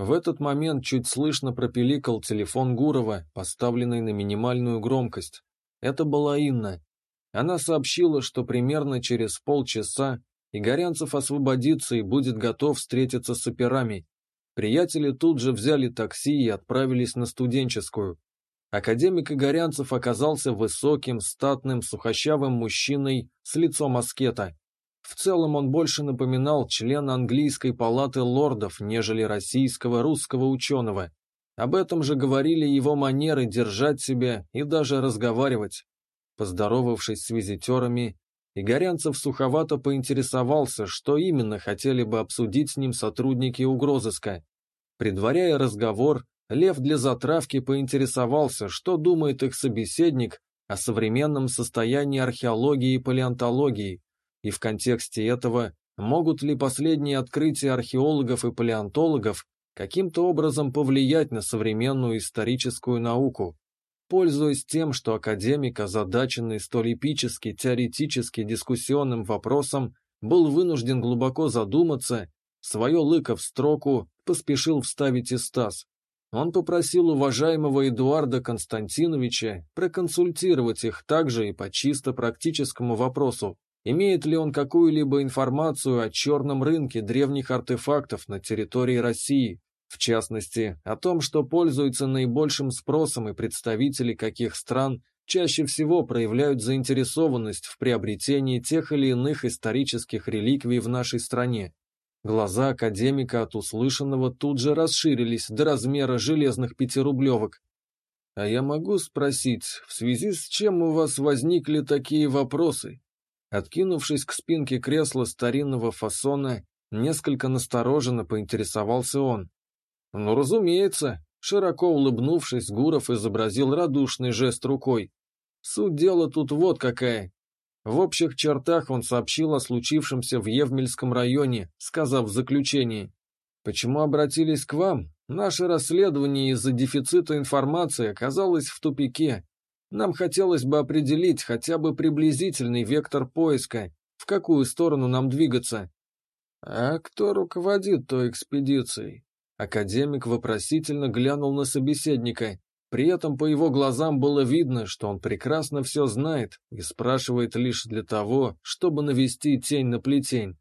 В этот момент чуть слышно пропеликал телефон Гурова, поставленный на минимальную громкость. Это была Инна. Она сообщила, что примерно через полчаса Игорянцев освободится и будет готов встретиться с операми. Приятели тут же взяли такси и отправились на студенческую. Академик Игорянцев оказался высоким, статным, сухощавым мужчиной с лицом аскета. В целом он больше напоминал члена английской палаты лордов, нежели российского русского ученого. Об этом же говорили его манеры держать себя и даже разговаривать. Поздоровавшись с визитерами, Игорянцев суховато поинтересовался, что именно хотели бы обсудить с ним сотрудники угрозыска. Предваряя разговор, Лев для затравки поинтересовался, что думает их собеседник о современном состоянии археологии и палеонтологии, и в контексте этого, могут ли последние открытия археологов и палеонтологов каким-то образом повлиять на современную историческую науку. Пользуясь тем, что академик, озадаченный столь эпически, теоретически дискуссионным вопросом, был вынужден глубоко задуматься, свое лыко в строку поспешил вставить и Стас. Он попросил уважаемого Эдуарда Константиновича проконсультировать их также и по чисто практическому вопросу, имеет ли он какую-либо информацию о черном рынке древних артефактов на территории России, в частности, о том, что пользуются наибольшим спросом и представители каких стран чаще всего проявляют заинтересованность в приобретении тех или иных исторических реликвий в нашей стране. Глаза академика от услышанного тут же расширились до размера железных пятирублевок. «А я могу спросить, в связи с чем у вас возникли такие вопросы?» Откинувшись к спинке кресла старинного фасона, несколько настороженно поинтересовался он. «Ну, разумеется», — широко улыбнувшись, Гуров изобразил радушный жест рукой. «Суть дела тут вот какая. В общих чертах он сообщил о случившемся в Евмельском районе, сказав в заключении. «Почему обратились к вам? Наше расследование из-за дефицита информации оказалось в тупике. Нам хотелось бы определить хотя бы приблизительный вектор поиска, в какую сторону нам двигаться». «А кто руководит той экспедицией?» Академик вопросительно глянул на собеседника. При этом по его глазам было видно, что он прекрасно все знает и спрашивает лишь для того, чтобы навести тень на плетень.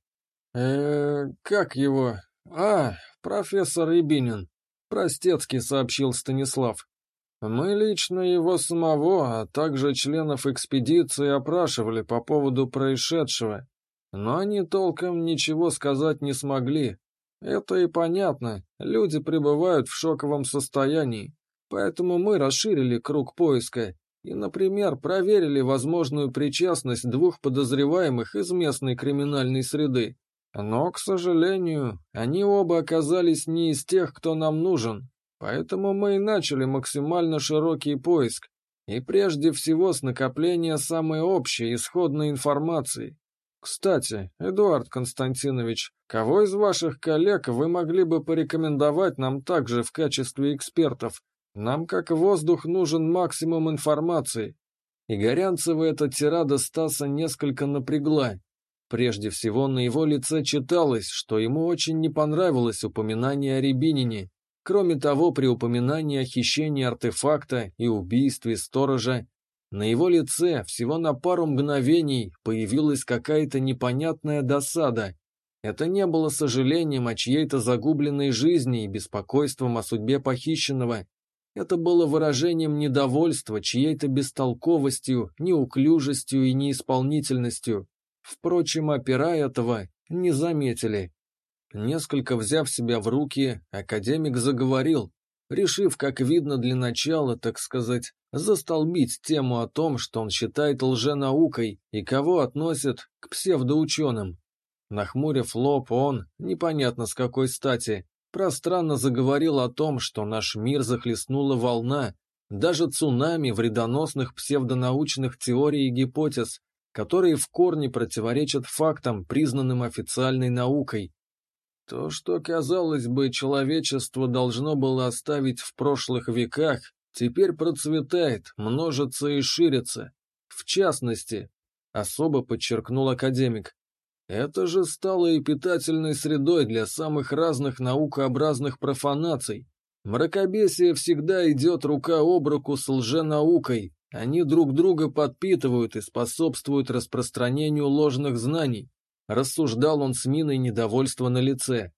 э как его? А, профессор Рябинин. Простецкий сообщил Станислав. Мы лично его самого, а также членов экспедиции опрашивали по поводу происшедшего, но они толком ничего сказать не смогли, это и понятно, люди пребывают в шоковом состоянии, поэтому мы расширили круг поиска и, например, проверили возможную причастность двух подозреваемых из местной криминальной среды. Но, к сожалению, они оба оказались не из тех, кто нам нужен, поэтому мы и начали максимально широкий поиск, и прежде всего с накопления самой общей исходной информации. Кстати, Эдуард Константинович, кого из ваших коллег вы могли бы порекомендовать нам также в качестве экспертов? Нам, как воздух, нужен максимум информации. Игорянцева эта тирада Стаса несколько напрягла. Прежде всего, на его лице читалось, что ему очень не понравилось упоминание о Рябинине. Кроме того, при упоминании о хищении артефакта и убийстве сторожа на его лице всего на пару мгновений появилась какая-то непонятная досада. Это не было сожалением о чьей-то загубленной жизни и беспокойством о судьбе похищенного. Это было выражением недовольства чьей-то бестолковостью, неуклюжестью и неисполнительностью. Впрочем, опера этого не заметили. Несколько взяв себя в руки, академик заговорил, решив, как видно для начала, так сказать, застолбить тему о том, что он считает лженаукой и кого относят к псевдоученым. Нахмурив лоб, он, непонятно с какой стати, пространно заговорил о том, что наш мир захлестнула волна, даже цунами вредоносных псевдонаучных теорий и гипотез, которые в корне противоречат фактам, признанным официальной наукой. То, что, казалось бы, человечество должно было оставить в прошлых веках, теперь процветает, множится и ширится. В частности, особо подчеркнул академик, Это же стало и питательной средой для самых разных наукообразных профанаций. Мракобесие всегда идет рука об руку с лженаукой. Они друг друга подпитывают и способствуют распространению ложных знаний. Рассуждал он с миной недовольства на лице.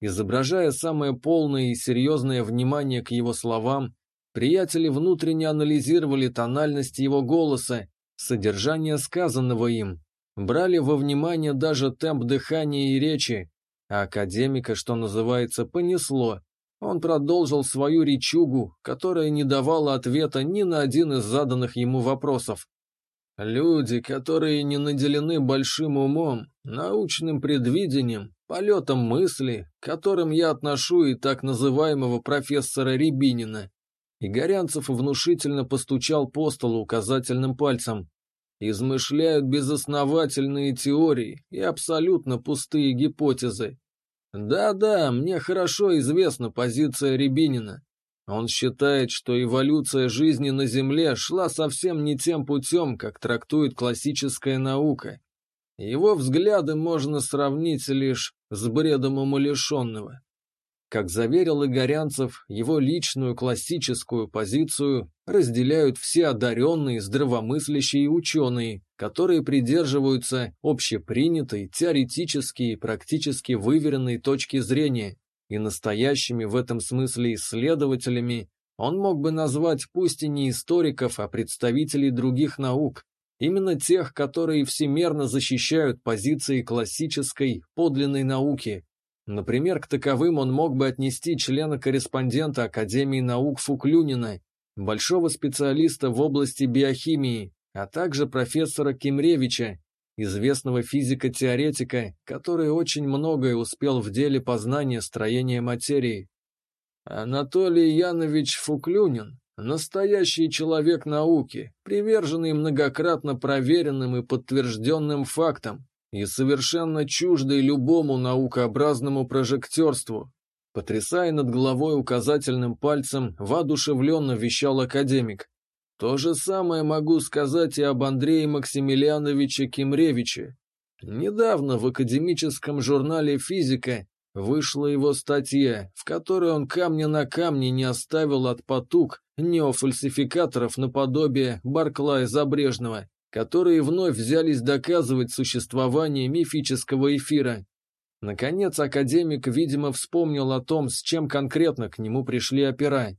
Изображая самое полное и серьезное внимание к его словам, приятели внутренне анализировали тональность его голоса, содержание сказанного им, брали во внимание даже темп дыхания и речи, а академика, что называется, понесло. Он продолжил свою речугу, которая не давала ответа ни на один из заданных ему вопросов. Люди, которые не наделены большим умом, научным предвидением, полетом мысли, к которым я отношу и так называемого профессора Рябинина. Игорянцев внушительно постучал по столу указательным пальцем. Измышляют безосновательные теории и абсолютно пустые гипотезы. Да-да, мне хорошо известна позиция Рябинина. Он считает, что эволюция жизни на Земле шла совсем не тем путем, как трактует классическая наука. Его взгляды можно сравнить лишь с бредом умалишенного. Как заверил Игорянцев, его личную классическую позицию разделяют все одаренные, здравомыслящие ученые, которые придерживаются общепринятой, теоретически и практически выверенной точки зрения, и настоящими в этом смысле исследователями он мог бы назвать пусть и не историков, а представителей других наук, именно тех, которые всемерно защищают позиции классической, подлинной науки. Например, к таковым он мог бы отнести члена-корреспондента Академии наук Фуклюнина, большого специалиста в области биохимии, а также профессора Кимревича, известного физика-теоретика, который очень многое успел в деле познания строения материи. Анатолий Янович Фуклюнин – настоящий человек науки, приверженный многократно проверенным и подтвержденным фактам и совершенно чуждый любому наукообразному прожектерству. Потрясая над головой указательным пальцем, воодушевленно вещал академик. То же самое могу сказать и об Андрее Максимилиановиче Кимревиче. Недавно в академическом журнале «Физика» вышла его статья, в которой он камня на камне не оставил от потуг неофальсификаторов наподобие Барклая Забрежного, которые вновь взялись доказывать существование мифического эфира. Наконец, академик, видимо, вспомнил о том, с чем конкретно к нему пришли опера.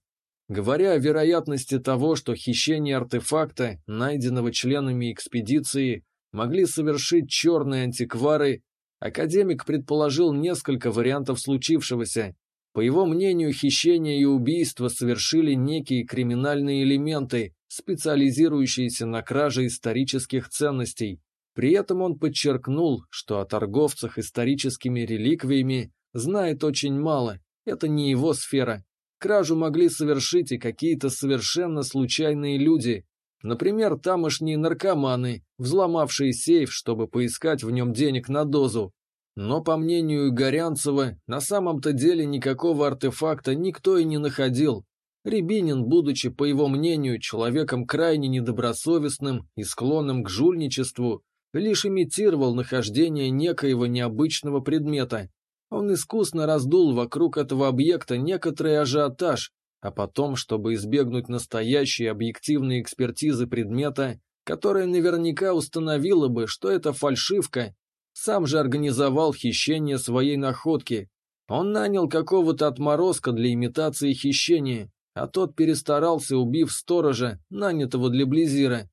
Говоря о вероятности того, что хищение артефакта, найденного членами экспедиции, могли совершить черные антиквары, академик предположил несколько вариантов случившегося. По его мнению, хищение и убийство совершили некие криминальные элементы, специализирующиеся на краже исторических ценностей. При этом он подчеркнул, что о торговцах историческими реликвиями знает очень мало, это не его сфера. Кражу могли совершить и какие-то совершенно случайные люди, например, тамошние наркоманы, взломавшие сейф, чтобы поискать в нем денег на дозу. Но, по мнению Игорянцева, на самом-то деле никакого артефакта никто и не находил. Рябинин, будучи, по его мнению, человеком крайне недобросовестным и склонным к жульничеству, лишь имитировал нахождение некоего необычного предмета, он искусно раздул вокруг этого объекта некоторый ажиотаж, а потом, чтобы избегнуть настоящей объективной экспертизы предмета, которая наверняка установила бы, что это фальшивка, сам же организовал хищение своей находки. Он нанял какого-то отморозка для имитации хищения, а тот перестарался, убив сторожа, нанятого для Близира.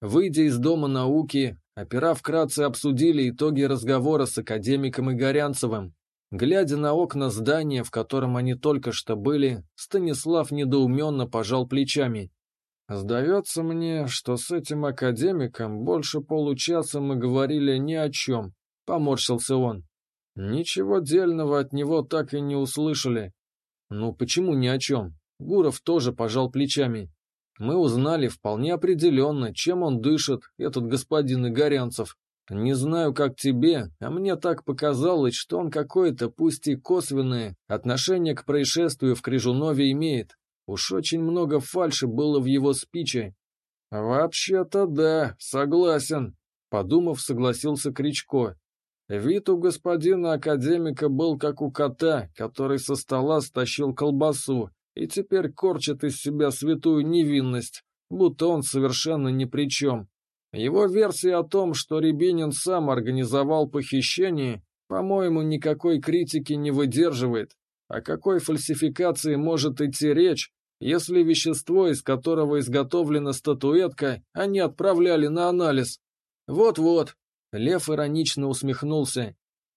Выйдя из Дома науки, опера вкратце обсудили итоги разговора с академиком Игорянцевым. Глядя на окна здания, в котором они только что были, Станислав недоуменно пожал плечами. «Сдается мне, что с этим академиком больше получаса мы говорили ни о чем», — поморщился он. «Ничего дельного от него так и не услышали». «Ну почему ни о чем?» Гуров тоже пожал плечами. «Мы узнали вполне определенно, чем он дышит, этот господин Игорянцев. Не знаю, как тебе, а мне так показалось, что он какое-то, пусть и косвенное, отношение к происшествию в Крижунове имеет. Уж очень много фальши было в его спиче. «Вообще-то да, согласен», — подумав, согласился Кричко. Вид у господина академика был как у кота, который со стола стащил колбасу и теперь корчит из себя святую невинность, будто он совершенно ни при чем. Его версия о том, что Рябинин сам организовал похищение, по-моему, никакой критики не выдерживает. О какой фальсификации может идти речь, если вещество, из которого изготовлена статуэтка, они отправляли на анализ? Вот-вот, Лев иронично усмехнулся.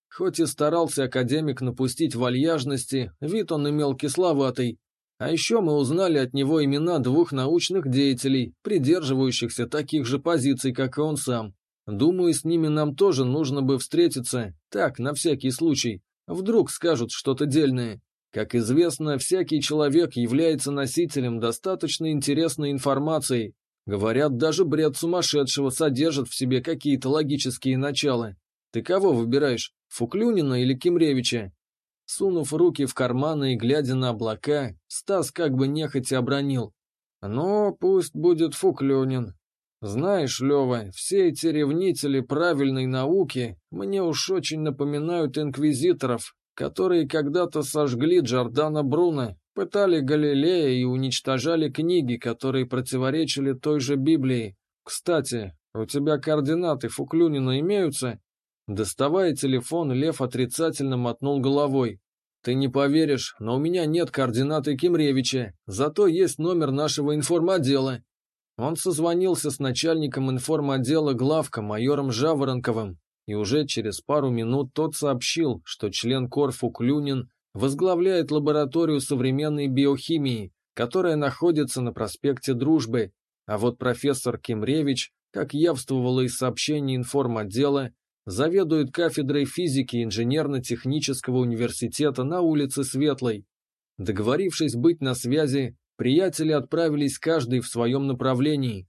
Хоть и старался академик напустить вальяжности, вид он имел кисловатый. А еще мы узнали от него имена двух научных деятелей, придерживающихся таких же позиций, как и он сам. Думаю, с ними нам тоже нужно бы встретиться, так, на всякий случай. Вдруг скажут что-то дельное. Как известно, всякий человек является носителем достаточно интересной информации, Говорят, даже бред сумасшедшего содержит в себе какие-то логические начала. Ты кого выбираешь, Фуклюнина или Кимревича? Сунув руки в карманы и глядя на облака, Стас как бы нехотя обронил. «Ну, пусть будет Фуклюнин. Знаешь, Лева, все эти ревнители правильной науки мне уж очень напоминают инквизиторов, которые когда-то сожгли Джордана Бруно Пытали Галилея и уничтожали книги, которые противоречили той же Библии. Кстати, у тебя координаты Фуклюнина имеются? Доставая телефон, Лев отрицательно мотнул головой. Ты не поверишь, но у меня нет координаты Кимревича, зато есть номер нашего информотдела. Он созвонился с начальником информотдела главка майором Жаворонковым, и уже через пару минут тот сообщил, что член Корфу Клюнин возглавляет лабораторию современной биохимии, которая находится на проспекте Дружбы, а вот профессор Кимревич, как явствовало из сообщений информотдела, заведует кафедрой физики Инженерно-технического университета на улице Светлой. Договорившись быть на связи, приятели отправились каждый в своем направлении.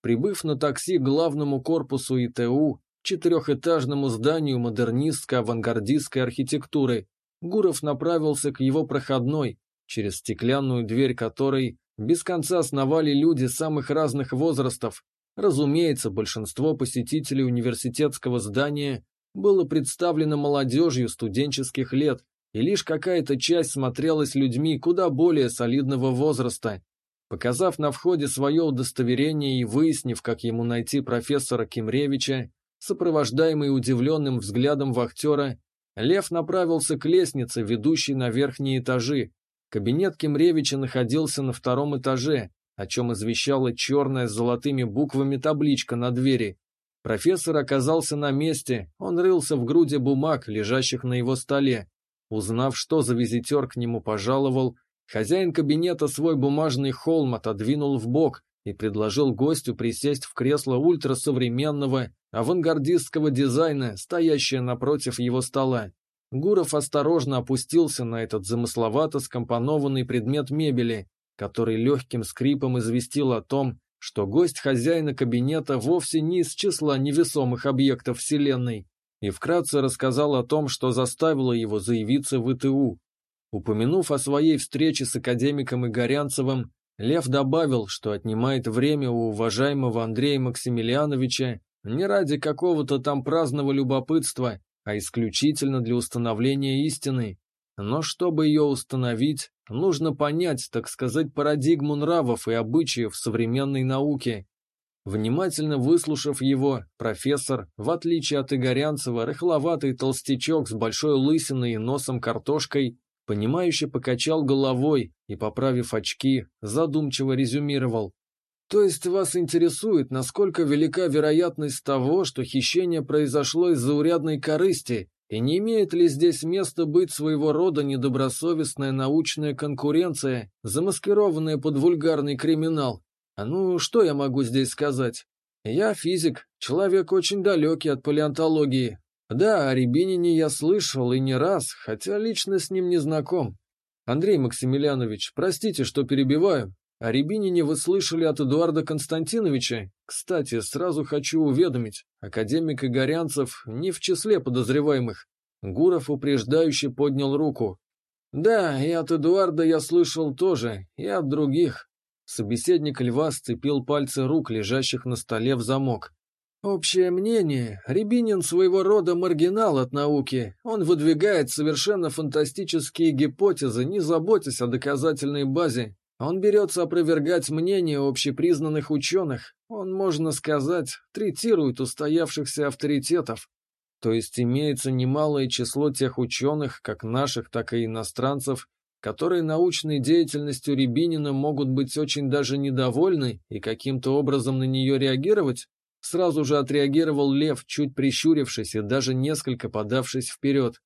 Прибыв на такси к главному корпусу ИТУ, четырехэтажному зданию модернистско-авангардистской архитектуры, Гуров направился к его проходной, через стеклянную дверь которой без конца сновали люди самых разных возрастов. Разумеется, большинство посетителей университетского здания было представлено молодежью студенческих лет, и лишь какая-то часть смотрелась людьми куда более солидного возраста. Показав на входе свое удостоверение и выяснив, как ему найти профессора Кимревича, сопровождаемый удивленным взглядом вахтера, Лев направился к лестнице, ведущей на верхние этажи. Кабинет Кимревича находился на втором этаже, о чем извещала черная с золотыми буквами табличка на двери. Профессор оказался на месте, он рылся в груди бумаг, лежащих на его столе. Узнав, что за визитер к нему пожаловал, хозяин кабинета свой бумажный холм отодвинул в бок и предложил гостю присесть в кресло ультрасовременного, авангардистского дизайна, стоящее напротив его стола. Гуров осторожно опустился на этот замысловато скомпонованный предмет мебели, который легким скрипом известил о том, что гость хозяина кабинета вовсе не из числа невесомых объектов Вселенной, и вкратце рассказал о том, что заставило его заявиться в ИТУ. Упомянув о своей встрече с академиком Игорянцевым, Лев добавил, что отнимает время у уважаемого Андрея Максимилиановича не ради какого-то там праздного любопытства, а исключительно для установления истины. Но чтобы ее установить, нужно понять, так сказать, парадигму нравов и обычаев современной науки. Внимательно выслушав его, профессор, в отличие от Игорянцева, рыхловатый толстячок с большой лысиной и носом картошкой, понимающе покачал головой и, поправив очки, задумчиво резюмировал. То есть вас интересует, насколько велика вероятность того, что хищение произошло из заурядной корысти, и не имеет ли здесь места быть своего рода недобросовестная научная конкуренция, замаскированная под вульгарный криминал? А ну, что я могу здесь сказать? Я физик, человек очень далекий от палеонтологии. Да, о Рябинине я слышал и не раз, хотя лично с ним не знаком. Андрей Максимилианович, простите, что перебиваю, о Рябинине вы слышали от Эдуарда Константиновича? Кстати, сразу хочу уведомить, академик Игорянцев не в числе подозреваемых. Гуров упреждающе поднял руку. Да, и от Эдуарда я слышал тоже, и от других. Собеседник льва сцепил пальцы рук, лежащих на столе в замок. Общее мнение, Рябинин своего рода маргинал от науки. Он выдвигает совершенно фантастические гипотезы, не заботясь о доказательной базе. Он берется опровергать мнение общепризнанных ученых. Он, можно сказать, третирует устоявшихся авторитетов. То есть имеется немалое число тех ученых, как наших, так и иностранцев, которые научной деятельностью Рябинина могут быть очень даже недовольны и каким-то образом на нее реагировать? Сразу же отреагировал Лев, чуть прищурившись и даже несколько подавшись вперед.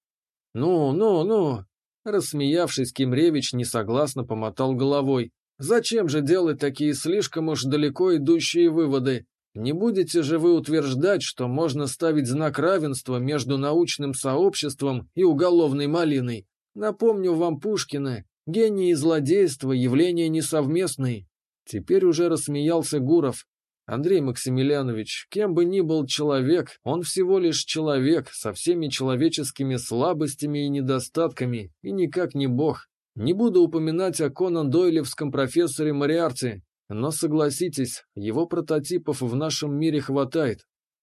«Ну, ну, ну!» Рассмеявшись, Кимревич несогласно помотал головой. «Зачем же делать такие слишком уж далеко идущие выводы? Не будете же вы утверждать, что можно ставить знак равенства между научным сообществом и уголовной малиной? Напомню вам Пушкина. Гений и злодейство – явления несовместные». Теперь уже рассмеялся Гуров, Андрей Максимiliaнович, кем бы ни был человек, он всего лишь человек со всеми человеческими слабостями и недостатками, и никак не бог. Не буду упоминать о Конан Дойлевском профессоре Мариарте, но согласитесь, его прототипов в нашем мире хватает.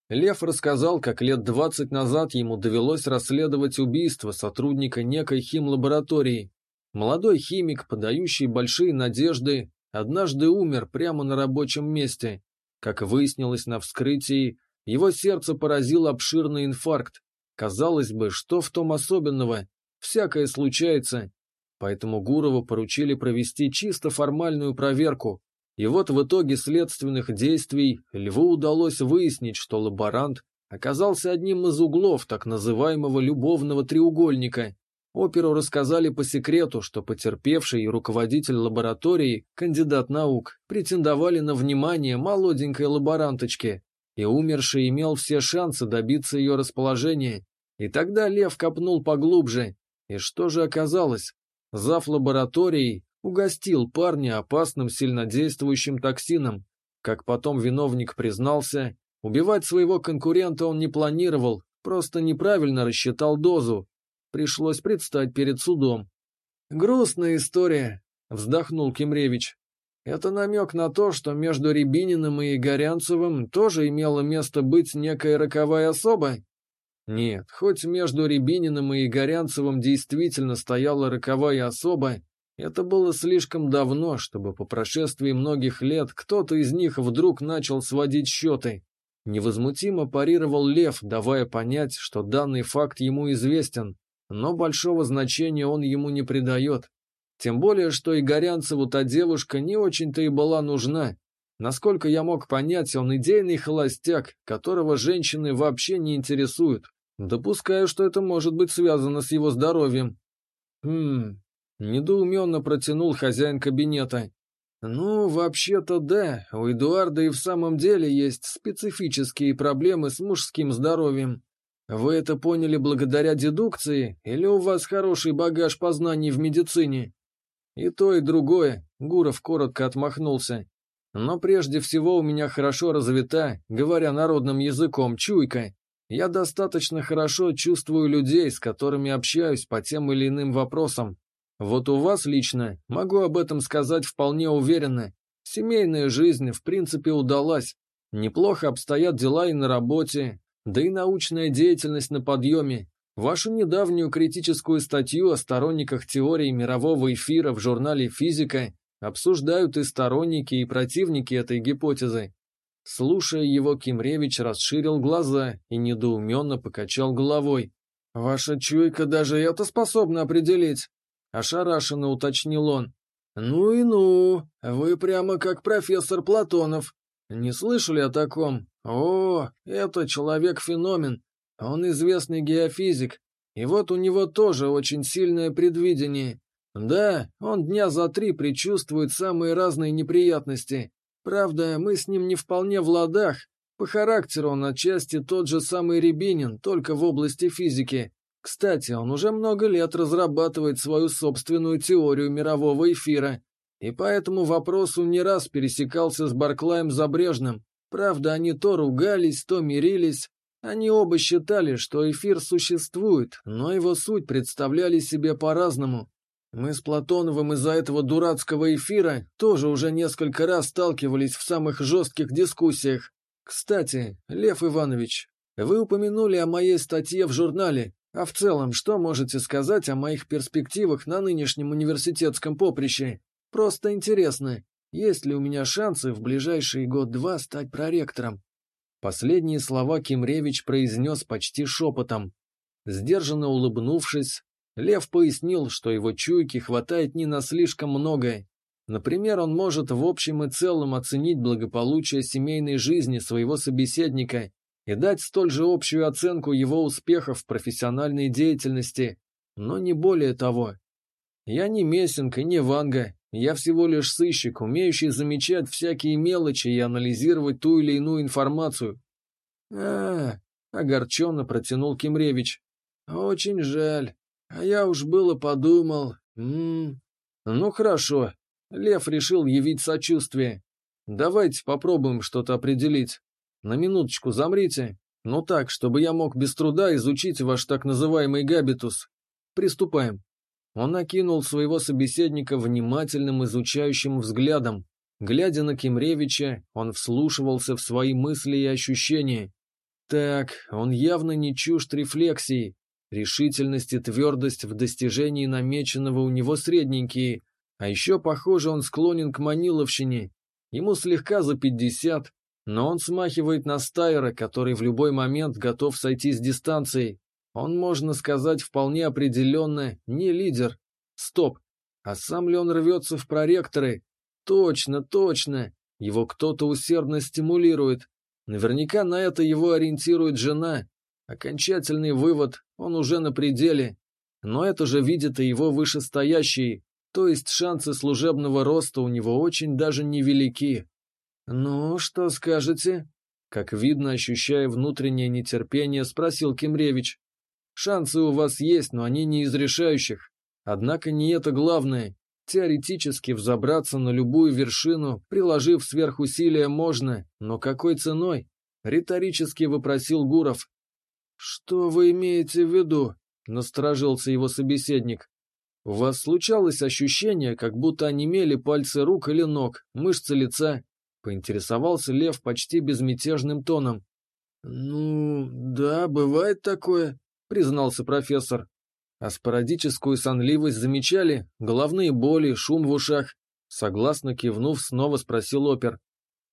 Лев рассказал, как лет двадцать назад ему довелось расследовать убийство сотрудника некой химлаборатории. Молодой химик, подающий большие надежды, однажды умер прямо на рабочем месте. Как выяснилось на вскрытии, его сердце поразил обширный инфаркт. Казалось бы, что в том особенного? Всякое случается. Поэтому Гурову поручили провести чисто формальную проверку. И вот в итоге следственных действий Льву удалось выяснить, что лаборант оказался одним из углов так называемого любовного треугольника, Оперу рассказали по секрету, что потерпевший и руководитель лаборатории, кандидат наук, претендовали на внимание молоденькой лаборанточки, и умерший имел все шансы добиться ее расположения. И тогда Лев копнул поглубже. И что же оказалось? Зав лабораторией угостил парня опасным сильнодействующим токсином. Как потом виновник признался, убивать своего конкурента он не планировал, просто неправильно рассчитал дозу, Пришлось предстать перед судом. «Грустная история», — вздохнул Кимревич. «Это намек на то, что между Рябининым и Горянцевым тоже имело место быть некая роковая особа?» Нет, хоть между Рябининым и Горянцевым действительно стояла роковая особа, это было слишком давно, чтобы по прошествии многих лет кто-то из них вдруг начал сводить счеты. Невозмутимо парировал Лев, давая понять, что данный факт ему известен, но большого значения он ему не придает. Тем более, что и Горянцеву та девушка не очень-то и была нужна. Насколько я мог понять, он идейный холостяк, которого женщины вообще не интересуют. Допускаю, что это может быть связано с его здоровьем. Хм, недоуменно протянул хозяин кабинета. Ну, вообще-то да, у Эдуарда и в самом деле есть специфические проблемы с мужским здоровьем. Вы это поняли благодаря дедукции, или у вас хороший багаж познаний в медицине? И то, и другое, Гуров коротко отмахнулся. Но прежде всего у меня хорошо развита, говоря народным языком, чуйка. Я достаточно хорошо чувствую людей, с которыми общаюсь по тем или иным вопросам. Вот у вас лично, могу об этом сказать вполне уверенно. Семейная жизнь, в принципе, удалась. Неплохо обстоят дела и на работе, да и научная деятельность на подъеме. Вашу недавнюю критическую статью о сторонниках теории мирового эфира в журнале «Физика» обсуждают и сторонники, и противники этой гипотезы. Слушая его, Кимревич расширил глаза и недоуменно покачал головой. «Ваша чуйка даже это способна определить», — ошарашенно уточнил он. «Ну и ну, вы прямо как профессор Платонов. Не слышали о таком? О, это человек-феномен. Он известный геофизик. И вот у него тоже очень сильное предвидение. Да, он дня за три предчувствует самые разные неприятности. Правда, мы с ним не вполне в ладах. По характеру он отчасти тот же самый Рябинин, только в области физики. Кстати, он уже много лет разрабатывает свою собственную теорию мирового эфира. И по этому вопросу не раз пересекался с Барклаем Забрежным. Правда, они то ругались, то мирились. Они оба считали, что эфир существует, но его суть представляли себе по-разному. Мы с Платоновым из-за этого дурацкого эфира тоже уже несколько раз сталкивались в самых жестких дискуссиях. Кстати, Лев Иванович, вы упомянули о моей статье в журнале, а в целом, что можете сказать о моих перспективах на нынешнем университетском поприще? Просто интересно, есть ли у меня шансы в ближайший год-два стать проректором? Последние слова Кимревич произнес почти шепотом. Сдержанно улыбнувшись, Лев пояснил, что его чуйки хватает не на слишком многое, Например, он может в общем и целом оценить благополучие семейной жизни своего собеседника и дать столь же общую оценку его успехов в профессиональной деятельности, но не более того. Я не Мессинг и не Ванга, я всего лишь сыщик, умеющий замечать всякие мелочи и анализировать ту или иную информацию. а, -а, -а огорченно протянул Кимревич. «Очень жаль. А я уж было подумал. М -м. Ну хорошо, Лев решил явить сочувствие. «Давайте попробуем что-то определить. На минуточку замрите. Ну так, чтобы я мог без труда изучить ваш так называемый габитус. Приступаем». Он накинул своего собеседника внимательным изучающим взглядом. Глядя на Кимревича, он вслушивался в свои мысли и ощущения. Так, он явно не чужд рефлексии. Решительность и твердость в достижении намеченного у него средненькие, а еще, похоже, он склонен к маниловщине. Ему слегка за пятьдесят, но он смахивает на стайера, который в любой момент готов сойти с дистанции. Он, можно сказать, вполне определенно не лидер. Стоп. А сам ли он рвется в проректоры? Точно, точно. Его кто-то усердно стимулирует. Наверняка на это его ориентирует жена. Окончательный вывод, он уже на пределе. Но это же видят и его вышестоящие. То есть шансы служебного роста у него очень даже невелики. «Ну, что скажете?» Как видно, ощущая внутреннее нетерпение, спросил Кимревич. «Шансы у вас есть, но они не из решающих. Однако не это главное. Теоретически взобраться на любую вершину, приложив сверхусилия, можно, но какой ценой?» Риторически вопросил Гуров. «Что вы имеете в виду?» — насторожился его собеседник. У вас случалось ощущение, как будто онемели пальцы рук или ног, мышцы лица? Поинтересовался Лев почти безмятежным тоном. «Ну, да, бывает такое», — признался профессор. А спорадическую сонливость замечали? Головные боли, шум в ушах? Согласно кивнув, снова спросил опер.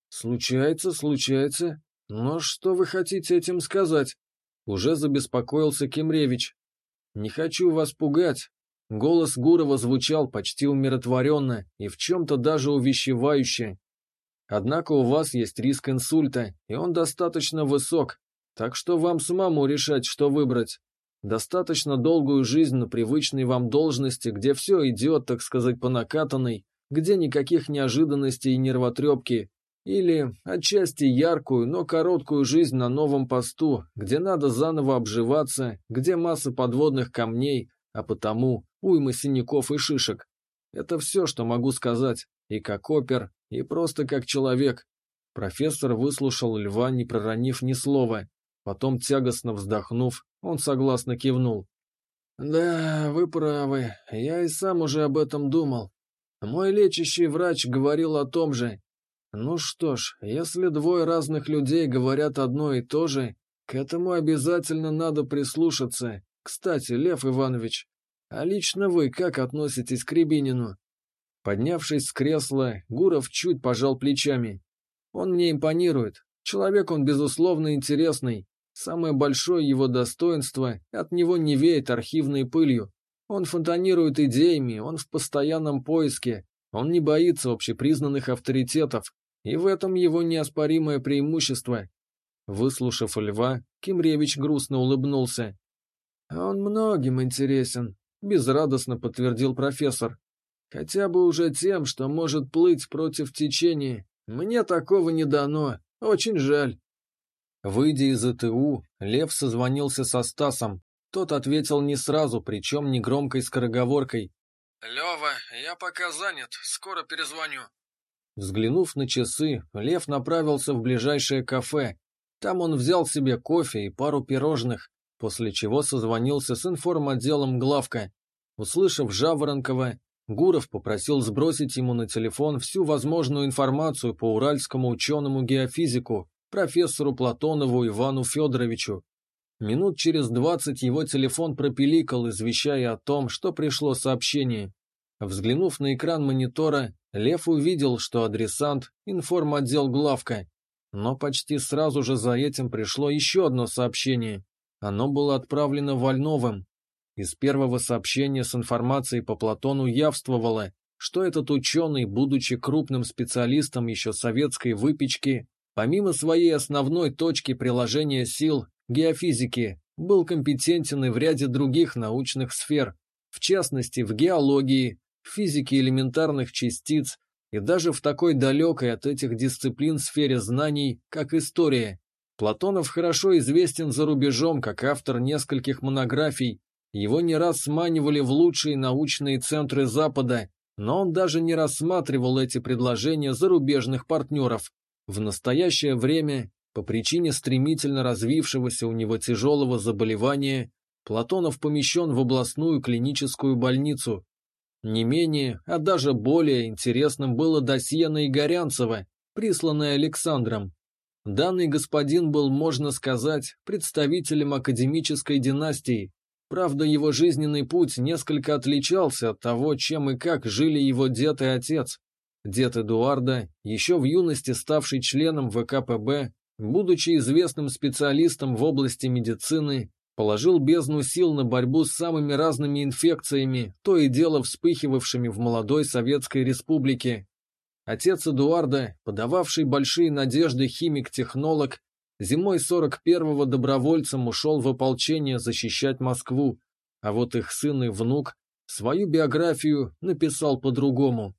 «Случается, случается. Но что вы хотите этим сказать?» Уже забеспокоился Кемревич. «Не хочу вас пугать, Голос Гурова звучал почти умиротворенно и в чем-то даже увещевающе. Однако у вас есть риск инсульта, и он достаточно высок, так что вам самому решать, что выбрать. Достаточно долгую жизнь на привычной вам должности, где все идет, так сказать, по накатанной, где никаких неожиданностей и нервотрепки, или отчасти яркую, но короткую жизнь на новом посту, где надо заново обживаться, где масса подводных камней, а потому уйма синяков и шишек. Это все, что могу сказать, и как опер, и просто как человек. Профессор выслушал льва, не проронив ни слова. Потом, тягостно вздохнув, он согласно кивнул. «Да, вы правы, я и сам уже об этом думал. Мой лечащий врач говорил о том же. Ну что ж, если двое разных людей говорят одно и то же, к этому обязательно надо прислушаться. Кстати, Лев Иванович, а лично вы как относитесь к Рябинину?» Поднявшись с кресла, Гуров чуть пожал плечами. «Он мне импонирует. Человек он, безусловно, интересный. Самое большое его достоинство — от него не веет архивной пылью. Он фонтанирует идеями, он в постоянном поиске, он не боится общепризнанных авторитетов, и в этом его неоспоримое преимущество». Выслушав льва, Кимревич грустно улыбнулся. «Он многим интересен, безрадостно подтвердил профессор. Хотя бы уже тем, что может плыть против течения. Мне такого не дано. Очень жаль. Выйдя из ЭТУ, Лев созвонился со Стасом. Тот ответил не сразу, причем не громкой скороговоркой. «Лева, я пока занят, скоро перезвоню». Взглянув на часы, Лев направился в ближайшее кафе. Там он взял себе кофе и пару пирожных, после чего созвонился с информотделом главка. Услышав Жаворонкова, Гуров попросил сбросить ему на телефон всю возможную информацию по уральскому ученому геофизику, профессору Платонову Ивану Федоровичу. Минут через двадцать его телефон пропиликал, извещая о том, что пришло сообщение. Взглянув на экран монитора, Лев увидел, что адресант – информотдел главка. Но почти сразу же за этим пришло еще одно сообщение. Оно было отправлено Вольновым. Из первого сообщения с информацией по Платону явствовало, что этот ученый, будучи крупным специалистом еще советской выпечки, помимо своей основной точки приложения сил, геофизики, был компетентен и в ряде других научных сфер, в частности в геологии, физике элементарных частиц и даже в такой далекой от этих дисциплин сфере знаний, как история. Платонов хорошо известен за рубежом как автор нескольких монографий, его не раз сманивали в лучшие научные центры Запада, но он даже не рассматривал эти предложения зарубежных партнеров. В настоящее время, по причине стремительно развившегося у него тяжелого заболевания, Платонов помещен в областную клиническую больницу, не менее, а даже более интересным было досье на Игорянцева, присланное Александром. Данный господин был, можно сказать, представителем академической династии. Правда, его жизненный путь несколько отличался от того, чем и как жили его дед и отец. Дед Эдуарда, еще в юности ставший членом ВКПБ, будучи известным специалистом в области медицины, Положил бездну сил на борьбу с самыми разными инфекциями, то и дело вспыхивавшими в молодой Советской Республике. Отец Эдуарда, подававший большие надежды химик-технолог, зимой 41-го добровольцем ушел в ополчение защищать Москву, а вот их сын и внук свою биографию написал по-другому.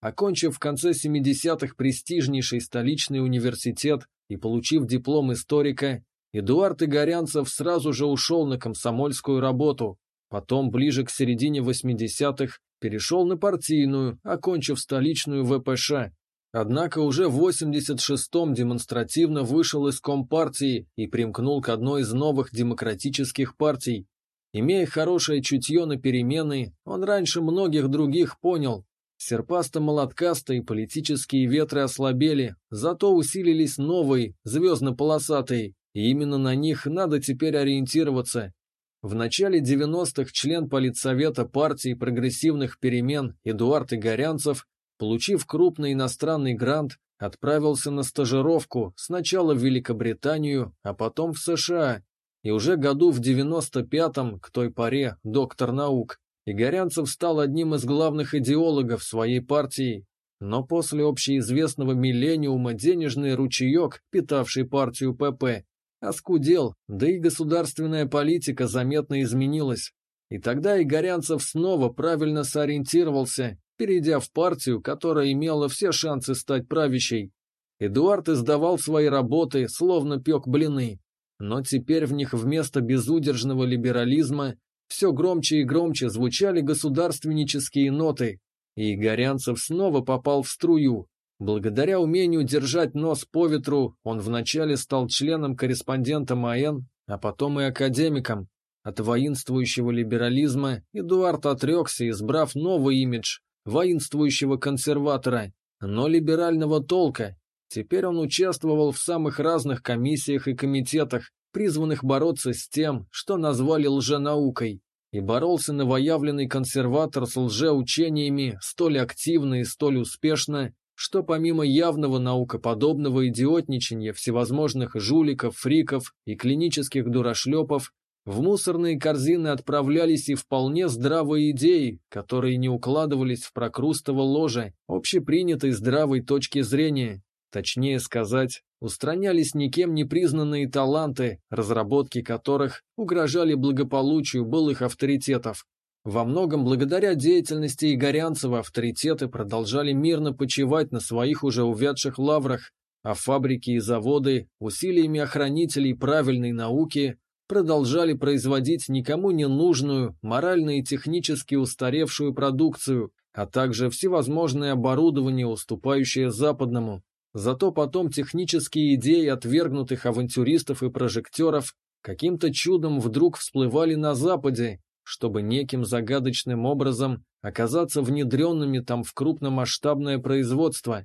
Окончив в конце 70-х престижнейший столичный университет и получив диплом историка, Эдуард Игорянцев сразу же ушел на комсомольскую работу, потом ближе к середине 80-х перешел на партийную, окончив столичную ВПШ. Однако уже в 86-м демонстративно вышел из Компартии и примкнул к одной из новых демократических партий. Имея хорошее чутье на перемены, он раньше многих других понял. Серпасто-молоткасто и политические ветры ослабели, зато усилились новые, звездно-полосатые, и именно на них надо теперь ориентироваться. В начале 90-х член Политсовета партии прогрессивных перемен Эдуард Игорянцев, получив крупный иностранный грант, отправился на стажировку сначала в Великобританию, а потом в США, и уже году в 95-м, к той поре, доктор наук, Игорянцев стал одним из главных идеологов своей партии, но после общеизвестного миллениума денежный ручеек, питавший партию ПП, оскудел, да и государственная политика заметно изменилась. И тогда Игорянцев снова правильно сориентировался, перейдя в партию, которая имела все шансы стать правящей. Эдуард издавал свои работы, словно пек блины. Но теперь в них вместо безудержного либерализма все громче и громче звучали государственнические ноты, и Игорянцев снова попал в струю, Благодаря умению держать нос по ветру, он вначале стал членом-корреспондентом АН, а потом и академиком. От воинствующего либерализма Эдуард отрекся, избрав новый имидж – воинствующего консерватора, но либерального толка. Теперь он участвовал в самых разных комиссиях и комитетах, призванных бороться с тем, что назвали лженаукой, и боролся новоявленный консерватор с лжеучениями столь активно и столь успешно, что помимо явного наукоподобного идиотничания всевозможных жуликов, фриков и клинических дурашлепов, в мусорные корзины отправлялись и вполне здравые идеи, которые не укладывались в прокрустово ложе общепринятой здравой точки зрения. Точнее сказать, устранялись никем не признанные таланты, разработки которых угрожали благополучию былых авторитетов. Во многом благодаря деятельности Игорянцева авторитеты продолжали мирно почивать на своих уже увядших лаврах, а фабрики и заводы усилиями охранителей правильной науки продолжали производить никому не нужную, морально и технически устаревшую продукцию, а также всевозможное оборудование, уступающее западному. Зато потом технические идеи отвергнутых авантюристов и прожекторов каким-то чудом вдруг всплывали на Западе чтобы неким загадочным образом оказаться внедренными там в крупномасштабное производство.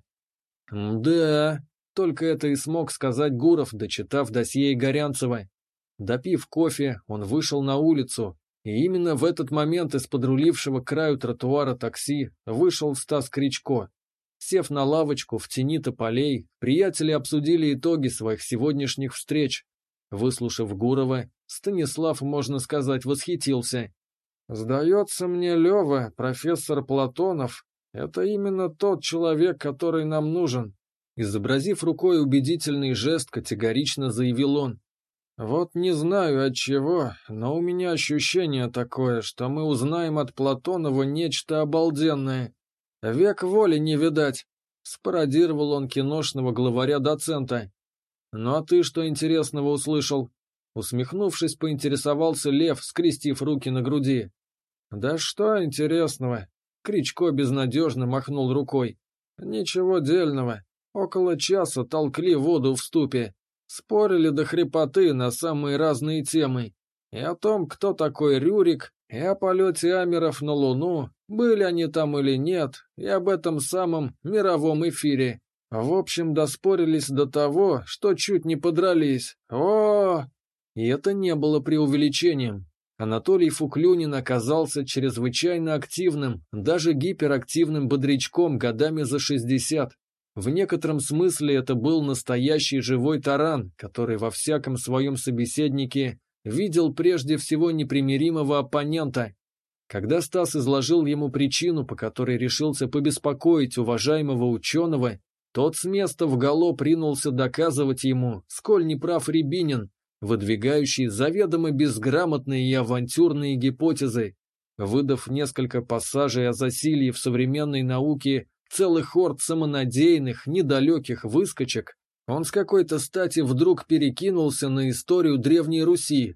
«Да», Только это и смог сказать Гуров, дочитав досье Игорянцева. Допив кофе, он вышел на улицу, и именно в этот момент из подрулившего краю тротуара такси вышел Стас Кричко. Сев на лавочку в тени тополей, приятели обсудили итоги своих сегодняшних встреч. Выслушав Гурова, Станислав, можно сказать, восхитился. «Сдается мне, Лева, профессор Платонов, это именно тот человек, который нам нужен. Изобразив рукой убедительный жест, категорично заявил он. «Вот не знаю от чего, но у меня ощущение такое, что мы узнаем от Платонова нечто обалденное. Век воли не видать», — спародировал он киношного главаря-доцента. «Ну а ты что интересного услышал?» Усмехнувшись, поинтересовался Лев, скрестив руки на груди. «Да что интересного?» Кричко безнадежно махнул рукой. «Ничего дельного. Около часа толкли воду в ступе, спорили до хрипоты на самые разные темы. И о том, кто такой Рюрик, и о полете Амеров на Луну, были они там или нет, и об этом самом мировом эфире. В общем, доспорились до того, что чуть не подрались. О! И это не было преувеличением. Анатолий Фуклюнин оказался чрезвычайно активным, даже гиперактивным бодрячком годами за 60. В некотором смысле это был настоящий живой таран, который во всяком своем собеседнике видел прежде всего непримиримого оппонента. Когда Стас изложил ему причину, по которой решился побеспокоить уважаемого ученого, тот с места в голо принулся доказывать ему, сколь неправ Рябинин, выдвигающий заведомо безграмотные и авантюрные гипотезы. Выдав несколько пассажей о засилье в современной науке целый хорд самонадеянных, недалеких выскочек, он с какой-то стати вдруг перекинулся на историю Древней Руси.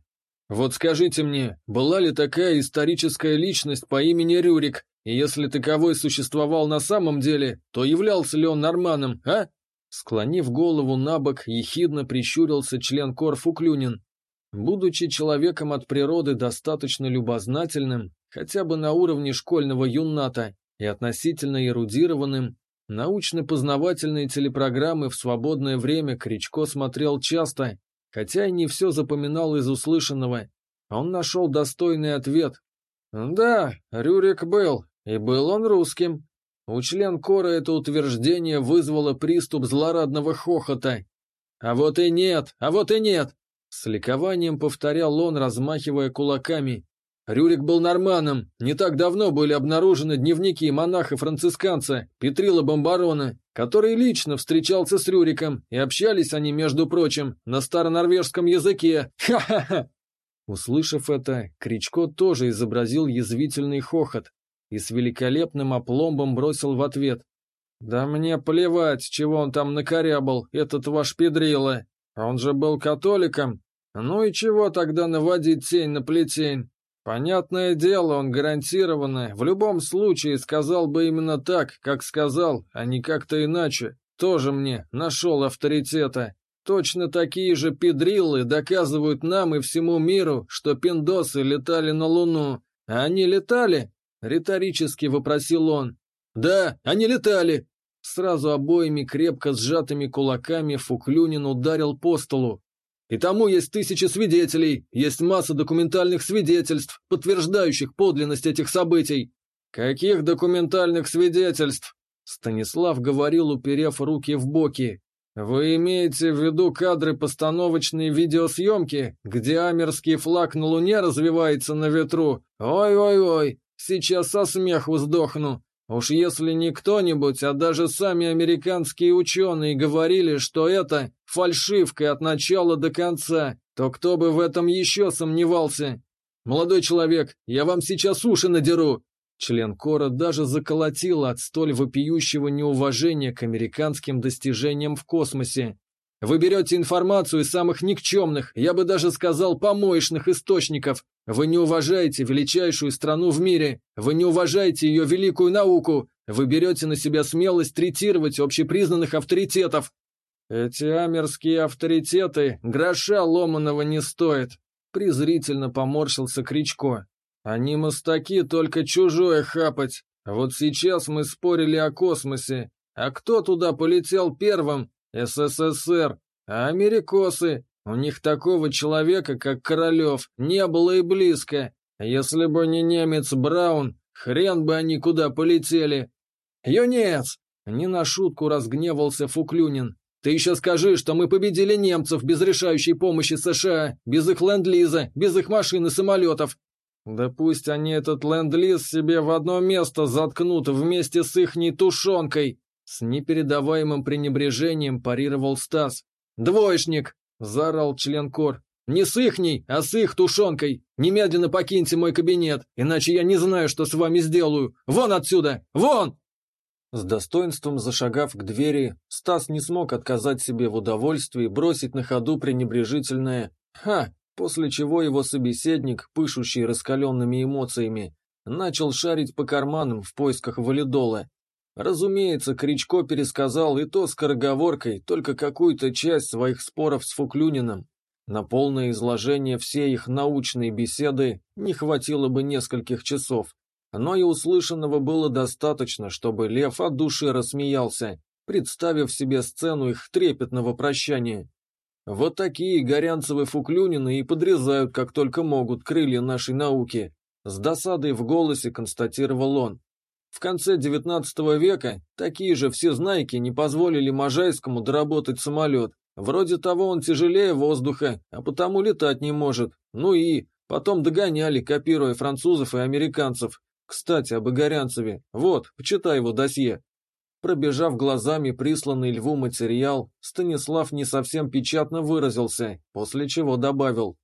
Вот скажите мне, была ли такая историческая личность по имени Рюрик, и если таковой существовал на самом деле, то являлся ли он норманом, а? Склонив голову на бок, ехидно прищурился член Корфу Клюнин. Будучи человеком от природы достаточно любознательным, хотя бы на уровне школьного юната, и относительно эрудированным, научно-познавательные телепрограммы в свободное время Кричко смотрел часто, хотя и не все запоминал из услышанного. Он нашел достойный ответ. «Да, Рюрик был, и был он русским». У член Кора это утверждение вызвало приступ злорадного хохота. «А вот и нет, а вот и нет!» С ликованием повторял он, размахивая кулаками. Рюрик был норманом. Не так давно были обнаружены дневники монаха-францисканца Петрила Бомбарона, который лично встречался с Рюриком, и общались они, между прочим, на старонорвежском языке. Ха-ха-ха! Услышав это, Кричко тоже изобразил язвительный хохот и с великолепным опломбом бросил в ответ. «Да мне плевать, чего он там накорябал, этот ваш Педрила. Он же был католиком. Ну и чего тогда наводить тень на плетень? Понятное дело, он гарантированно, в любом случае сказал бы именно так, как сказал, а не как-то иначе. Тоже мне нашел авторитета. Точно такие же педриллы доказывают нам и всему миру, что пиндосы летали на Луну. А они летали? Риторически вопросил он. Да, они летали. Сразу обоими крепко сжатыми кулаками Фуклюнин ударил по столу. И тому есть тысячи свидетелей, есть масса документальных свидетельств, подтверждающих подлинность этих событий. Каких документальных свидетельств? Станислав говорил, уперев руки в боки. Вы имеете в виду кадры постановочной видеосъемки, где амерский флаг на Луне развивается на ветру? Ой-ой-ой, сейчас со смеху сдохну. Уж если не кто-нибудь, а даже сами американские ученые говорили, что это фальшивка от начала до конца, то кто бы в этом еще сомневался? Молодой человек, я вам сейчас уши надеру. Член Кора даже заколотил от столь вопиющего неуважения к американским достижениям в космосе. Вы берете информацию из самых никчемных, я бы даже сказал, помоечных источников. Вы не уважаете величайшую страну в мире. Вы не уважаете ее великую науку. Вы берете на себя смелость третировать общепризнанных авторитетов. Эти амерские авторитеты гроша ломаного не стоят. Презрительно поморщился Кричко. Они мастаки только чужое хапать. Вот сейчас мы спорили о космосе. А кто туда полетел первым, СССР, а америкосы, у них такого человека, как Королев, не было и близко. Если бы не немец Браун, хрен бы они куда полетели. Юнец! Не на шутку разгневался Фуклюнин. Ты еще скажи, что мы победили немцев без решающей помощи США, без их ленд-лиза, без их машин и самолетов. Да пусть они этот ленд-лиз себе в одно место заткнут вместе с ихней тушенкой. С непередаваемым пренебрежением парировал Стас. «Двоечник!» – заорал член кор. «Не с ихней, а с их тушенкой! Немедленно покиньте мой кабинет, иначе я не знаю, что с вами сделаю! Вон отсюда! Вон!» С достоинством зашагав к двери, Стас не смог отказать себе в удовольствии бросить на ходу пренебрежительное «Ха!», после чего его собеседник, пышущий раскаленными эмоциями, начал шарить по карманам в поисках валидола. Разумеется, Кричко пересказал и то скороговоркой только какую-то часть своих споров с Фуклюниным. На полное изложение всей их научной беседы не хватило бы нескольких часов. Но и услышанного было достаточно, чтобы Лев от души рассмеялся, представив себе сцену их трепетного прощания. Вот такие Горянцевы-Фуклюнины и подрезают, как только могут, крылья нашей науки. С досадой в голосе констатировал он. В конце XIX века такие же всезнайки не позволили Можайскому доработать самолет. Вроде того он тяжелее воздуха, а потому летать не может. Ну и потом догоняли, копируя французов и американцев. Кстати, об Игорянцеве. Вот, почитай его досье. Пробежав глазами присланный льву материал, Станислав не совсем печатно выразился, после чего добавил.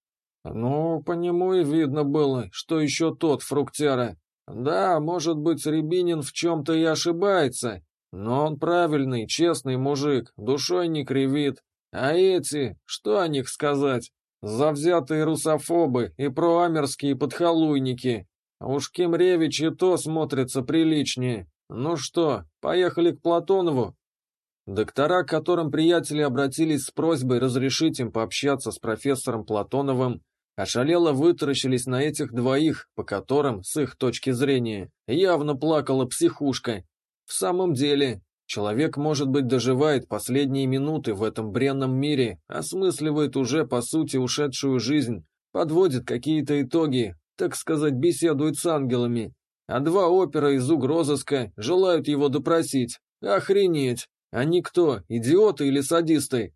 Ну, по нему и видно было, что еще тот фруктяра. Да, может быть, Рябинин в чем-то и ошибается, но он правильный, честный мужик, душой не кривит. А эти, что о них сказать? Завзятые русофобы и проамерские подхалуйники. Уж Кимревич и то смотрится приличнее. Ну что, поехали к Платонову? Доктора, к которым приятели обратились с просьбой разрешить им пообщаться с профессором Платоновым, ошалело вытаращились на этих двоих, по которым, с их точки зрения, явно плакала психушка. В самом деле, человек, может быть, доживает последние минуты в этом бренном мире, осмысливает уже, по сути, ушедшую жизнь, подводит какие-то итоги, так сказать, беседует с ангелами. А два опера из угрозыска желают его допросить. Охренеть! Они кто, идиоты или садисты?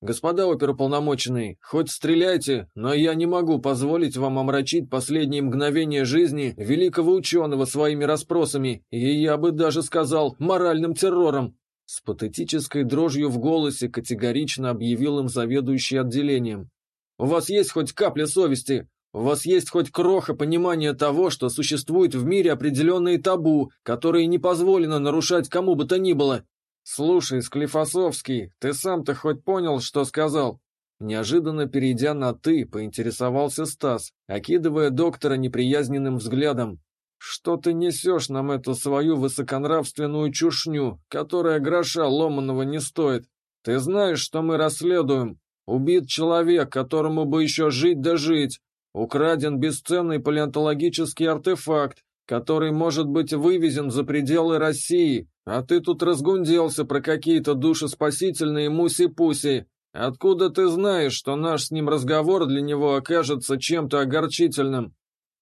Господа оперуполномоченные, хоть стреляйте, но я не могу позволить вам омрачить последние мгновения жизни великого ученого своими расспросами, и я бы даже сказал, моральным террором. С патетической дрожью в голосе категорично объявил им заведующий отделением. «У вас есть хоть капля совести? У вас есть хоть кроха понимания того, что существует в мире определенные табу, которые не позволено нарушать кому бы то ни было? Слушай, Склифосовский, ты сам-то хоть понял, что сказал? Неожиданно перейдя на «ты», поинтересовался Стас, окидывая доктора неприязненным взглядом. «Что ты несешь нам эту свою высоконравственную чушню, которая гроша ломаного не стоит? Ты знаешь, что мы расследуем? Убит человек, которому бы еще жить да жить, Украден бесценный палеонтологический артефакт, который может быть вывезен за пределы России, а ты тут разгунделся про какие-то душеспасительные муси-пуси. Откуда ты знаешь, что наш с ним разговор для него окажется чем-то огорчительным?»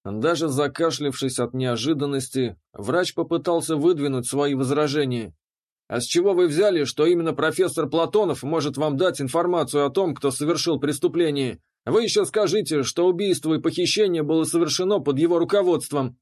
Даже закашлявшись от неожиданности, врач попытался выдвинуть свои возражения. «А с чего вы взяли, что именно профессор Платонов может вам дать информацию о том, кто совершил преступление? Вы еще скажите, что убийство и похищение было совершено под его руководством».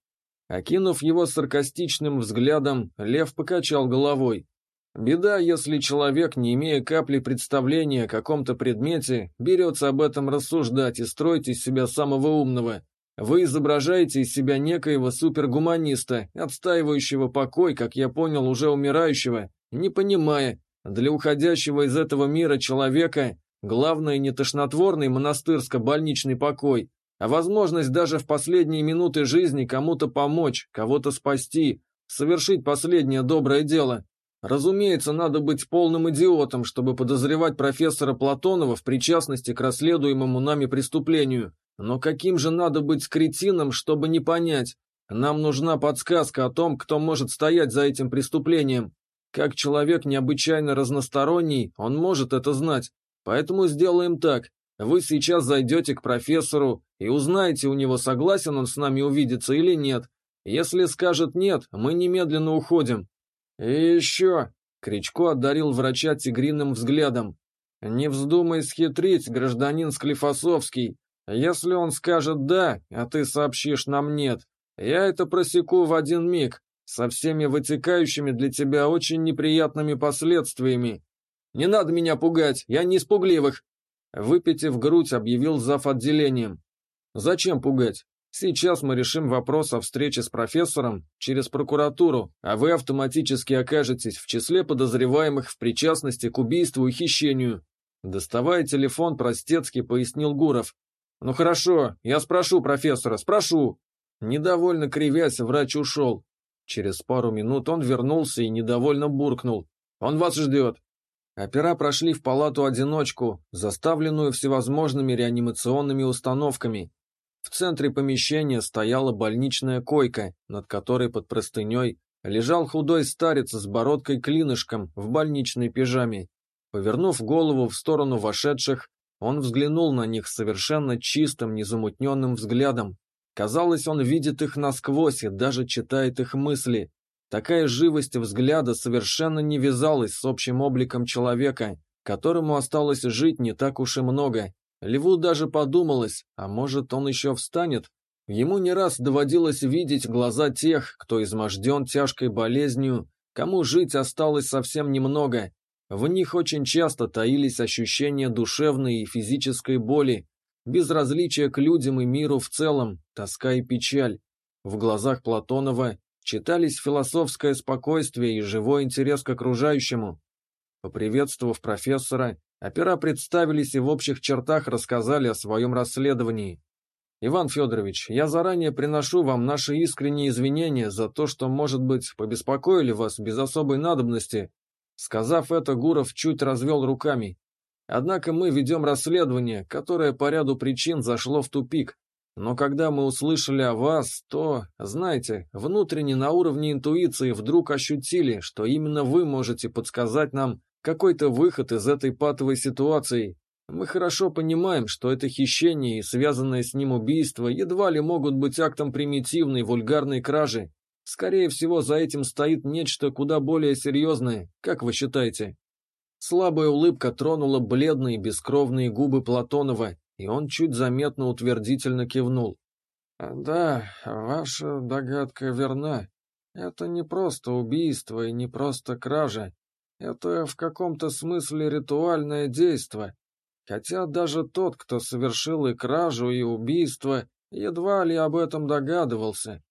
Окинув его саркастичным взглядом, Лев покачал головой. Беда, если человек, не имея капли представления о каком-то предмете, берется об этом рассуждать и строить из себя самого умного. Вы изображаете из себя некоего супергуманиста, отстаивающего покой, как я понял, уже умирающего, не понимая, для уходящего из этого мира человека Главное не тошнотворный монастырско-больничный покой, а возможность даже в последние минуты жизни кому-то помочь, кого-то спасти, совершить последнее доброе дело. Разумеется, надо быть полным идиотом, чтобы подозревать профессора Платонова в причастности к расследуемому нами преступлению. Но каким же надо быть кретином, чтобы не понять? Нам нужна подсказка о том, кто может стоять за этим преступлением. Как человек необычайно разносторонний, он может это знать. Поэтому сделаем так. Вы сейчас зайдете к профессору и узнаете у него, согласен он с нами увидеться или нет. Если скажет нет, мы немедленно уходим. И еще, Кричко одарил врача тигриным взглядом. Не вздумай схитрить, гражданин Склифосовский. Если он скажет «да», а ты сообщишь нам «нет», я это просеку в один миг, со всеми вытекающими для тебя очень неприятными последствиями. Не надо меня пугать, я не из пугливых. Выпитив грудь, объявил зав. отделением. Зачем пугать? Сейчас мы решим вопрос о встрече с профессором через прокуратуру, а вы автоматически окажетесь в числе подозреваемых в причастности к убийству и хищению. Доставая телефон, простецкий пояснил Гуров. «Ну хорошо, я спрошу профессора, спрошу!» Недовольно кривясь, врач ушел. Через пару минут он вернулся и недовольно буркнул. «Он вас ждет!» Опера прошли в палату-одиночку, заставленную всевозможными реанимационными установками. В центре помещения стояла больничная койка, над которой под простыней лежал худой старец с бородкой-клинышком в больничной пижаме. Повернув голову в сторону вошедших, он взглянул на них совершенно чистым, незамутненным взглядом. Казалось, он видит их насквозь и даже читает их мысли. Такая живость взгляда совершенно не вязалась с общим обликом человека, которому осталось жить не так уж и много. Льву даже подумалось, а может он еще встанет? Ему не раз доводилось видеть глаза тех, кто изможден тяжкой болезнью, кому жить осталось совсем немного. В них очень часто таились ощущения душевной и физической боли, безразличие к людям и миру в целом, тоска и печаль. В глазах Платонова читались философское спокойствие и живой интерес к окружающему. Поприветствовав профессора, опера представились и в общих чертах рассказали о своем расследовании. «Иван Федорович, я заранее приношу вам наши искренние извинения за то, что, может быть, побеспокоили вас без особой надобности». Сказав это, Гуров чуть развел руками. Однако мы ведем расследование, которое по ряду причин зашло в тупик. Но когда мы услышали о вас, то, знаете, внутренне на уровне интуиции вдруг ощутили, что именно вы можете подсказать нам какой-то выход из этой патовой ситуации. Мы хорошо понимаем, что это хищение и связанное с ним убийство едва ли могут быть актом примитивной вульгарной кражи. Скорее всего, за этим стоит нечто куда более серьезное, как вы считаете? Слабая улыбка тронула бледные бескровные губы Платонова, и он чуть заметно утвердительно кивнул. «Да, ваша догадка верна. Это не просто убийство и не просто кража. Это в каком-то смысле ритуальное действо. Хотя даже тот, кто совершил и кражу, и убийство, едва ли об этом догадывался.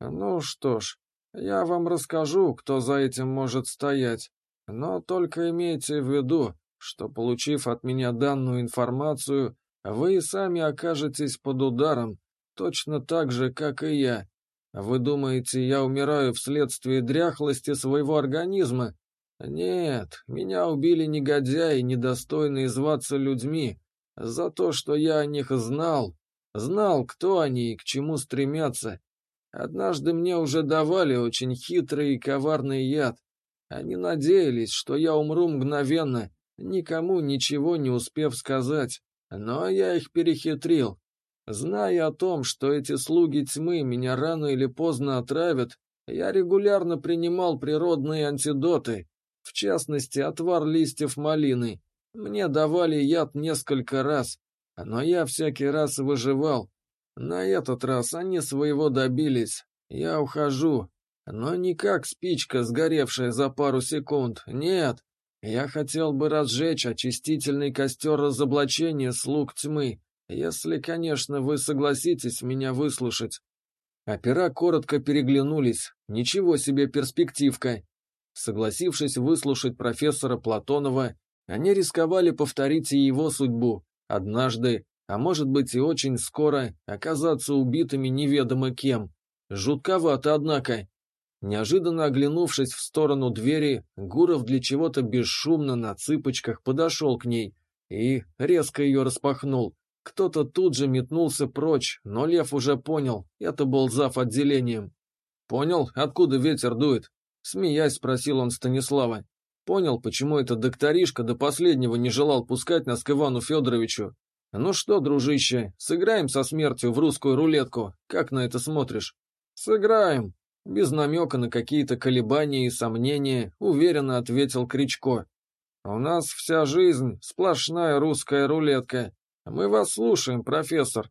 Ну что ж, я вам расскажу, кто за этим может стоять. Но только имейте в виду, что, получив от меня данную информацию, вы сами окажетесь под ударом, точно так же, как и я. Вы думаете, я умираю вследствие дряхлости своего организма? Нет, меня убили негодяи, недостойные зваться людьми, за то, что я о них знал, знал, кто они и к чему стремятся. Однажды мне уже давали очень хитрый и коварный яд, они надеялись, что я умру мгновенно, никому ничего не успев сказать, но я их перехитрил. Зная о том, что эти слуги тьмы меня рано или поздно отравят, я регулярно принимал природные антидоты, в частности, отвар листьев малины. Мне давали яд несколько раз, но я всякий раз выживал. На этот раз они своего добились. Я ухожу, но не как спичка, сгоревшая за пару секунд. Нет, я хотел бы разжечь очистительный костер разоблачения слуг тьмы, если, конечно, вы согласитесь меня выслушать. Опера коротко переглянулись. Ничего себе перспективка. Согласившись выслушать профессора Платонова, они рисковали повторить и его судьбу. Однажды, а может быть и очень скоро, оказаться убитыми неведомо кем. Жутковато, однако. Неожиданно оглянувшись в сторону двери, Гуров для чего-то бесшумно на цыпочках подошел к ней и резко ее распахнул. Кто-то тут же метнулся прочь, но Лев уже понял, это был зав. отделением. «Понял, откуда ветер дует?» — Смеясь, спросил он Станислава. Понял, почему этот докторишка до последнего не желал пускать нас к Ивану Федоровичу. Ну что, дружище, сыграем со смертью в русскую рулетку? Как на это смотришь? Сыграем. Без намека на какие-то колебания и сомнения, уверенно ответил Кричко. У нас вся жизнь сплошная русская рулетка. Мы вас слушаем, профессор.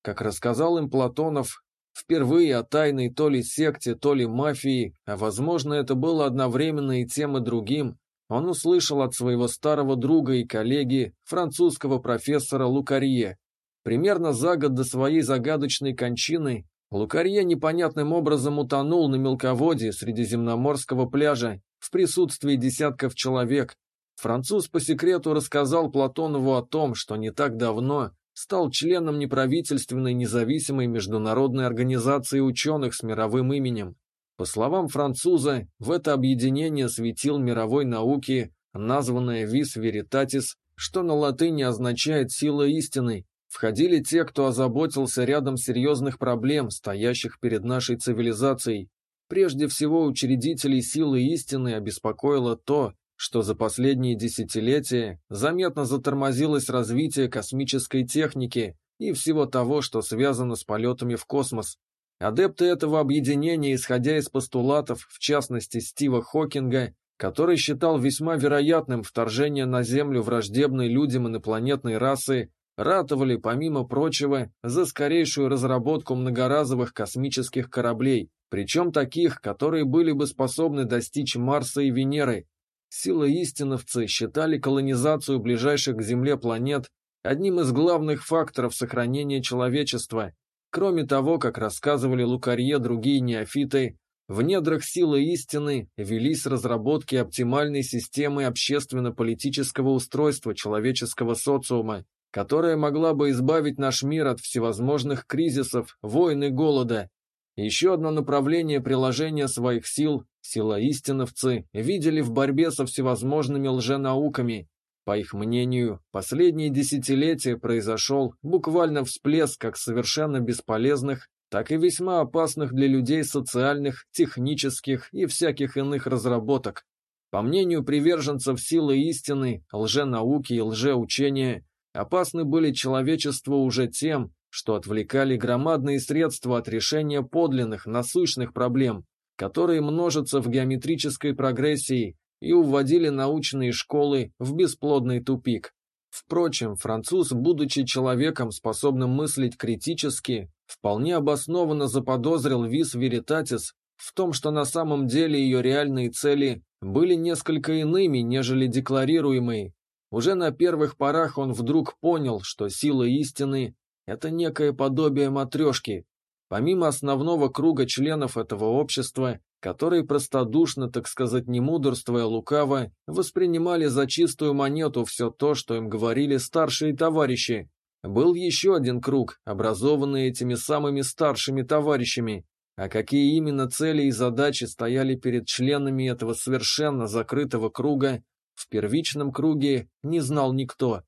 Как рассказал им Платонов, впервые о тайной то ли секте, то ли мафии, а возможно это было одновременно и тем и другим, он услышал от своего старого друга и коллеги, французского профессора Лукарье. Примерно за год до своей загадочной кончины Лукарье непонятным образом утонул на мелководье Средиземноморского пляжа в присутствии десятков человек. Француз по секрету рассказал Платонову о том, что не так давно стал членом неправительственной независимой международной организации ученых с мировым именем. По словам француза, в это объединение светил мировой науки, названное «Vis Veritatis», что на латыни означает «сила истины», входили те, кто озаботился рядом серьезных проблем, стоящих перед нашей цивилизацией. Прежде всего, учредителей силы истины обеспокоило то, что за последние десятилетия заметно затормозилось развитие космической техники и всего того, что связано с полетами в космос. Адепты этого объединения, исходя из постулатов, в частности Стива Хокинга, который считал весьма вероятным вторжение на Землю враждебной людям инопланетной расы, ратовали, помимо прочего, за скорейшую разработку многоразовых космических кораблей, причем таких, которые были бы способны достичь Марса и Венеры, Силы истиновцы считали колонизацию ближайших к Земле планет одним из главных факторов сохранения человечества. Кроме того, как рассказывали Лукарье другие неофиты, в недрах силы истины велись разработки оптимальной системы общественно-политического устройства человеческого социума, которая могла бы избавить наш мир от всевозможных кризисов, войн и голода. Еще одно направление приложения своих сил Сила истиновцы видели в борьбе со всевозможными лженауками. По их мнению, последние десятилетия произошел буквально всплеск как совершенно бесполезных, так и весьма опасных для людей социальных, технических и всяких иных разработок. По мнению приверженцев силы истины, лженауки и лжеучения, опасны были человечеству уже тем, что отвлекали громадные средства от решения подлинных, насущных проблем, которые множатся в геометрической прогрессии и уводили научные школы в бесплодный тупик. Впрочем, француз, будучи человеком, способным мыслить критически, вполне обоснованно заподозрил Вис Веритатис в том, что на самом деле ее реальные цели были несколько иными, нежели декларируемые. Уже на первых порах он вдруг понял, что сила истины – это некое подобие матрешки, Помимо основного круга членов этого общества, которые простодушно, так сказать, не мудрствуя лукаво, воспринимали за чистую монету все то, что им говорили старшие товарищи, был еще один круг, образованный этими самыми старшими товарищами, а какие именно цели и задачи стояли перед членами этого совершенно закрытого круга, в первичном круге не знал никто.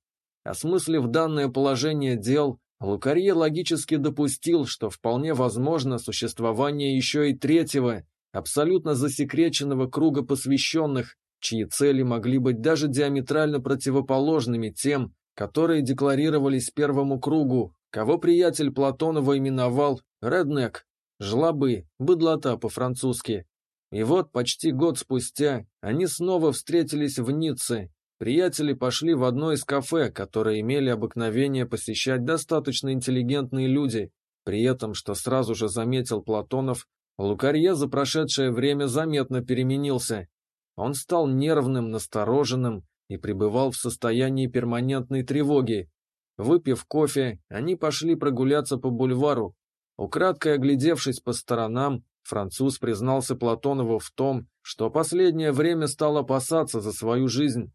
Осмыслив данное положение дел, Лукарье логически допустил, что вполне возможно существование еще и третьего, абсолютно засекреченного круга посвященных, чьи цели могли быть даже диаметрально противоположными тем, которые декларировались первому кругу, кого приятель Платонова именовал «реднек», «жлобы», «быдлота» по-французски. И вот почти год спустя они снова встретились в Ницце, Приятели пошли в одно из кафе, которые имели обыкновение посещать достаточно интеллигентные люди, при этом, что сразу же заметил Платонов, Лукарье за прошедшее время заметно переменился. Он стал нервным, настороженным и пребывал в состоянии перманентной тревоги. Выпив кофе, они пошли прогуляться по бульвару. Украдкой оглядевшись по сторонам, француз признался Платонову в том, что последнее время стал опасаться за свою жизнь.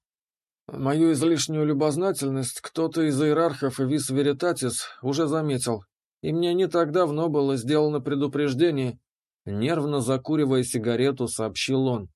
Мою излишнюю любознательность кто-то из иерархов и вис веритатис уже заметил, и мне не так давно было сделано предупреждение. Нервно закуривая сигарету, сообщил он.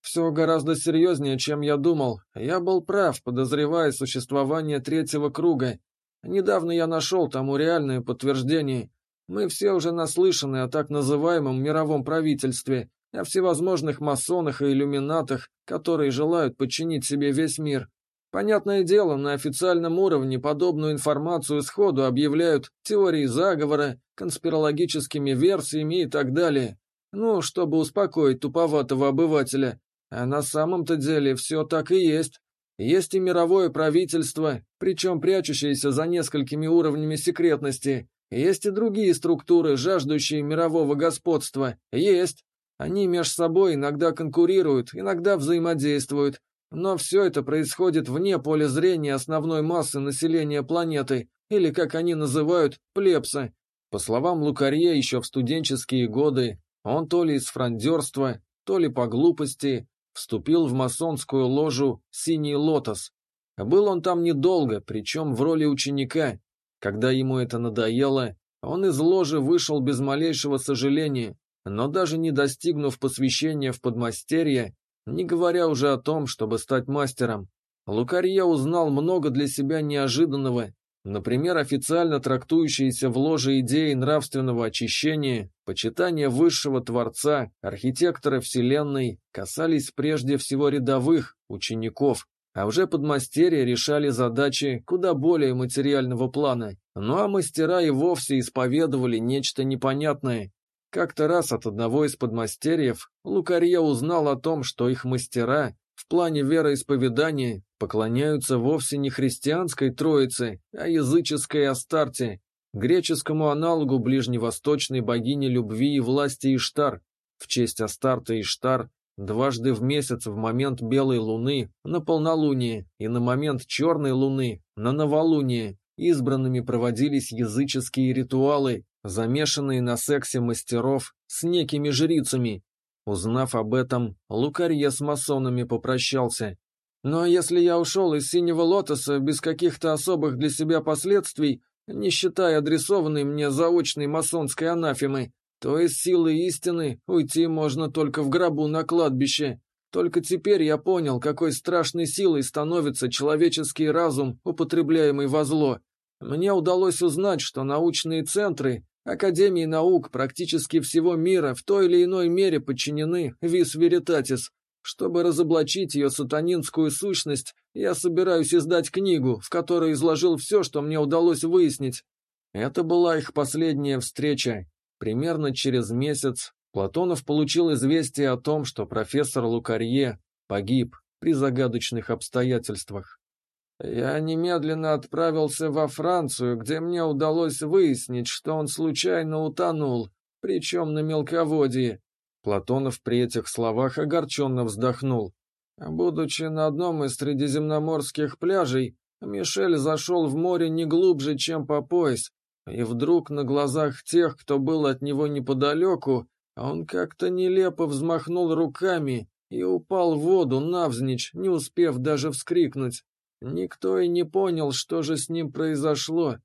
Все гораздо серьезнее, чем я думал. Я был прав, подозревая существование третьего круга. Недавно я нашел тому реальное подтверждение. Мы все уже наслышаны о так называемом мировом правительстве, о всевозможных масонах и иллюминатах, которые желают подчинить себе весь мир. Понятное дело, на официальном уровне подобную информацию сходу объявляют теорией заговора, конспирологическими версиями и так далее. Ну, чтобы успокоить туповатого обывателя. А на самом-то деле все так и есть. Есть и мировое правительство, причем прячущееся за несколькими уровнями секретности. Есть и другие структуры, жаждущие мирового господства. Есть. Они между собой иногда конкурируют, иногда взаимодействуют. Но все это происходит вне поля зрения основной массы населения планеты, или, как они называют, плебса. По словам Лукарье, еще в студенческие годы он то ли из франдерства, то ли по глупости вступил в масонскую ложу «Синий лотос». Был он там недолго, причем в роли ученика. Когда ему это надоело, он из ложи вышел без малейшего сожаления, но даже не достигнув посвящения в подмастерье, не говоря уже о том, чтобы стать мастером, Лукарье узнал много для себя неожиданного, например, официально трактующиеся в ложе идеи нравственного очищения, почитания высшего Творца, архитектора Вселенной, касались прежде всего рядовых, учеников, а уже подмастерья решали задачи куда более материального плана. Ну а мастера и вовсе исповедовали нечто непонятное, как-то раз от одного из подмастерьев Лукарье узнал о том, что их мастера в плане вероисповедания поклоняются вовсе не христианской Троице, а языческой Астарте, греческому аналогу ближневосточной богини любви и власти Иштар. В честь Астарта Иштар дважды в месяц в момент белой луны на полнолуние и на момент черной луны на новолуние избранными проводились языческие ритуалы, замешанные на сексе мастеров с некими жрицами. Узнав об этом, Лукарье с масонами попрощался. «Но если я ушел из Синего Лотоса без каких-то особых для себя последствий, не считая адресованной мне заочной масонской анафемы, то из силы истины уйти можно только в гробу на кладбище. Только теперь я понял, какой страшной силой становится человеческий разум, употребляемый во зло. Мне удалось узнать, что научные центры, Академии наук практически всего мира в той или иной мере подчинены Вис Веритатис. Чтобы разоблачить ее сатанинскую сущность, я собираюсь издать книгу, в которой изложил все, что мне удалось выяснить. Это была их последняя встреча. Примерно через месяц Платонов получил известие о том, что профессор Лукарье погиб при загадочных обстоятельствах. Я немедленно отправился во Францию, где мне удалось выяснить, что он случайно утонул, причем на мелководье. Платонов при этих словах огорченно вздохнул. Будучи на одном из средиземноморских пляжей, Мишель зашел в море не глубже, чем по пояс, и вдруг на глазах тех, кто был от него неподалеку, он как-то нелепо взмахнул руками и упал в воду навзничь, не успев даже вскрикнуть. Никто и не понял, что же с ним произошло.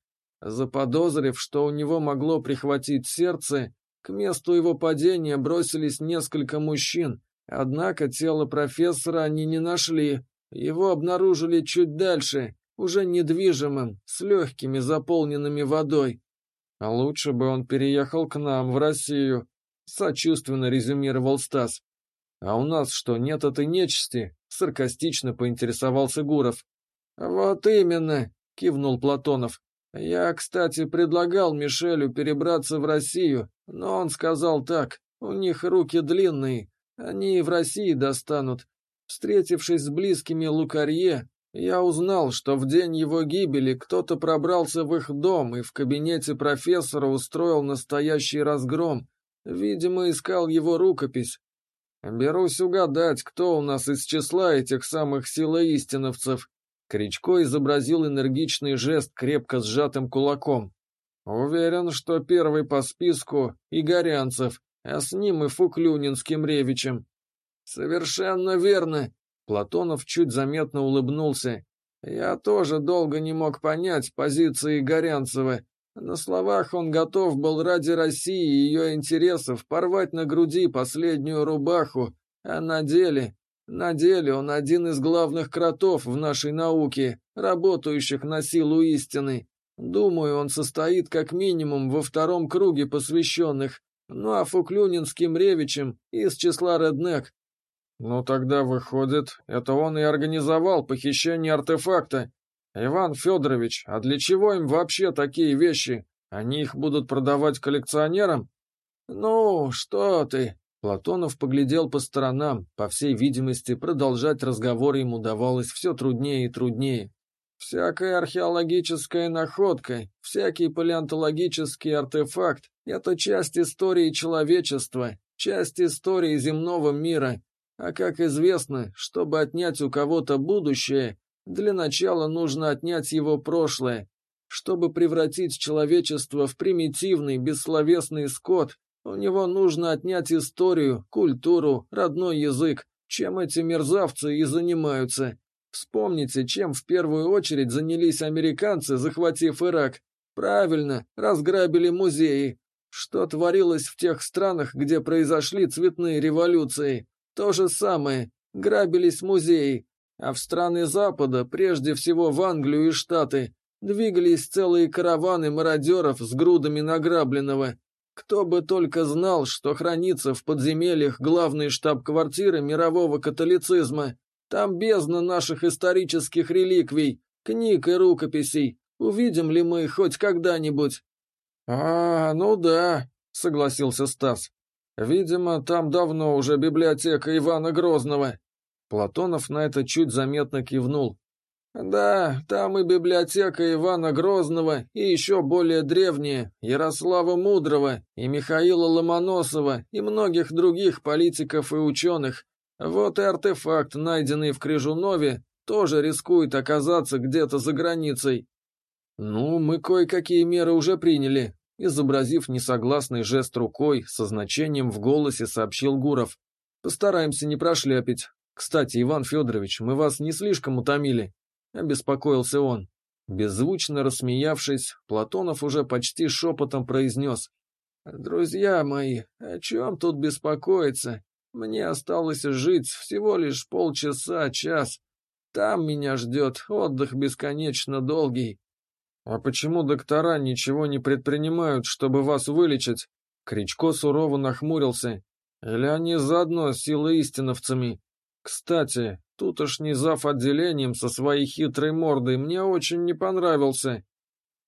Заподозрив, что у него могло прихватить сердце, к месту его падения бросились несколько мужчин, однако тело профессора они не нашли. Его обнаружили чуть дальше, уже недвижимым, с легкими заполненными водой. А лучше бы он переехал к нам, в Россию, сочувственно резюмировал Стас. А у нас что, нет этой нечисти? Саркастично поинтересовался Гуров. «Вот именно», — кивнул Платонов. «Я, кстати, предлагал Мишелю перебраться в Россию, но он сказал так, у них руки длинные, они и в России достанут. Встретившись с близкими Лукарье, я узнал, что в день его гибели кто-то пробрался в их дом и в кабинете профессора устроил настоящий разгром. Видимо, искал его рукопись. Берусь угадать, кто у нас из числа этих самых силоистиновцев. Кричко изобразил энергичный жест крепко сжатым кулаком. «Уверен, что первый по списку — Игорянцев, а с ним и Фуклюнин с Кемревичем». «Совершенно верно!» Платонов чуть заметно улыбнулся. «Я тоже долго не мог понять позиции Горянцева. На словах он готов был ради России и ее интересов порвать на груди последнюю рубаху, а на деле на деле он один из главных кротов в нашей науке, работающих на силу истины. Думаю, он состоит как минимум во втором круге посвященных, ну а Фуклюнин с из числа Реднек. Ну тогда выходит, это он и организовал похищение артефакта. Иван Федорович, а для чего им вообще такие вещи? Они их будут продавать коллекционерам? Ну, что ты? Платонов поглядел по сторонам, по всей видимости, продолжать разговор ему давалось все труднее и труднее. Всякая археологическая находка, всякий палеонтологический артефакт — это часть истории человечества, часть истории земного мира. А как известно, чтобы отнять у кого-то будущее, для начала нужно отнять его прошлое. Чтобы превратить человечество в примитивный, бессловесный скот, у него нужно отнять историю, культуру, родной язык, чем эти мерзавцы и занимаются. Вспомните, чем в первую очередь занялись американцы, захватив Ирак. Правильно, разграбили музеи. Что творилось в тех странах, где произошли цветные революции? То же самое. Грабились музеи. А в страны Запада, прежде всего в Англию и Штаты, двигались целые караваны мародеров с грудами награбленного. Кто бы только знал, что хранится в подземельях главной штаб-квартиры мирового католицизма. Там бездна наших исторических реликвий, книг и рукописей. Увидим ли мы хоть когда-нибудь? А, ну да, согласился Стас. Видимо, там давно уже библиотека Ивана Грозного. Платонов на это чуть заметно кивнул. Да, там и библиотека Ивана Грозного, и еще более древние, Ярослава Мудрого, и Михаила Ломоносова, и многих других политиков и ученых. Вот и артефакт, найденный в Крижунове, тоже рискует оказаться где-то за границей. Ну, мы кое-какие меры уже приняли, изобразив несогласный жест рукой, со значением в голосе сообщил Гуров. Постараемся не прошляпить. Кстати, Иван Федорович, мы вас не слишком утомили обеспокоился он. Беззвучно рассмеявшись, Платонов уже почти шепотом произнес. «Друзья мои, о чем тут беспокоиться? Мне осталось жить всего лишь полчаса, час. Там меня ждет отдых бесконечно долгий». «А почему доктора ничего не предпринимают, чтобы вас вылечить?» Кричко сурово нахмурился. «Или они заодно с силой истиновцами? Кстати, Тутошний зав. отделением со своей хитрой мордой мне очень не понравился.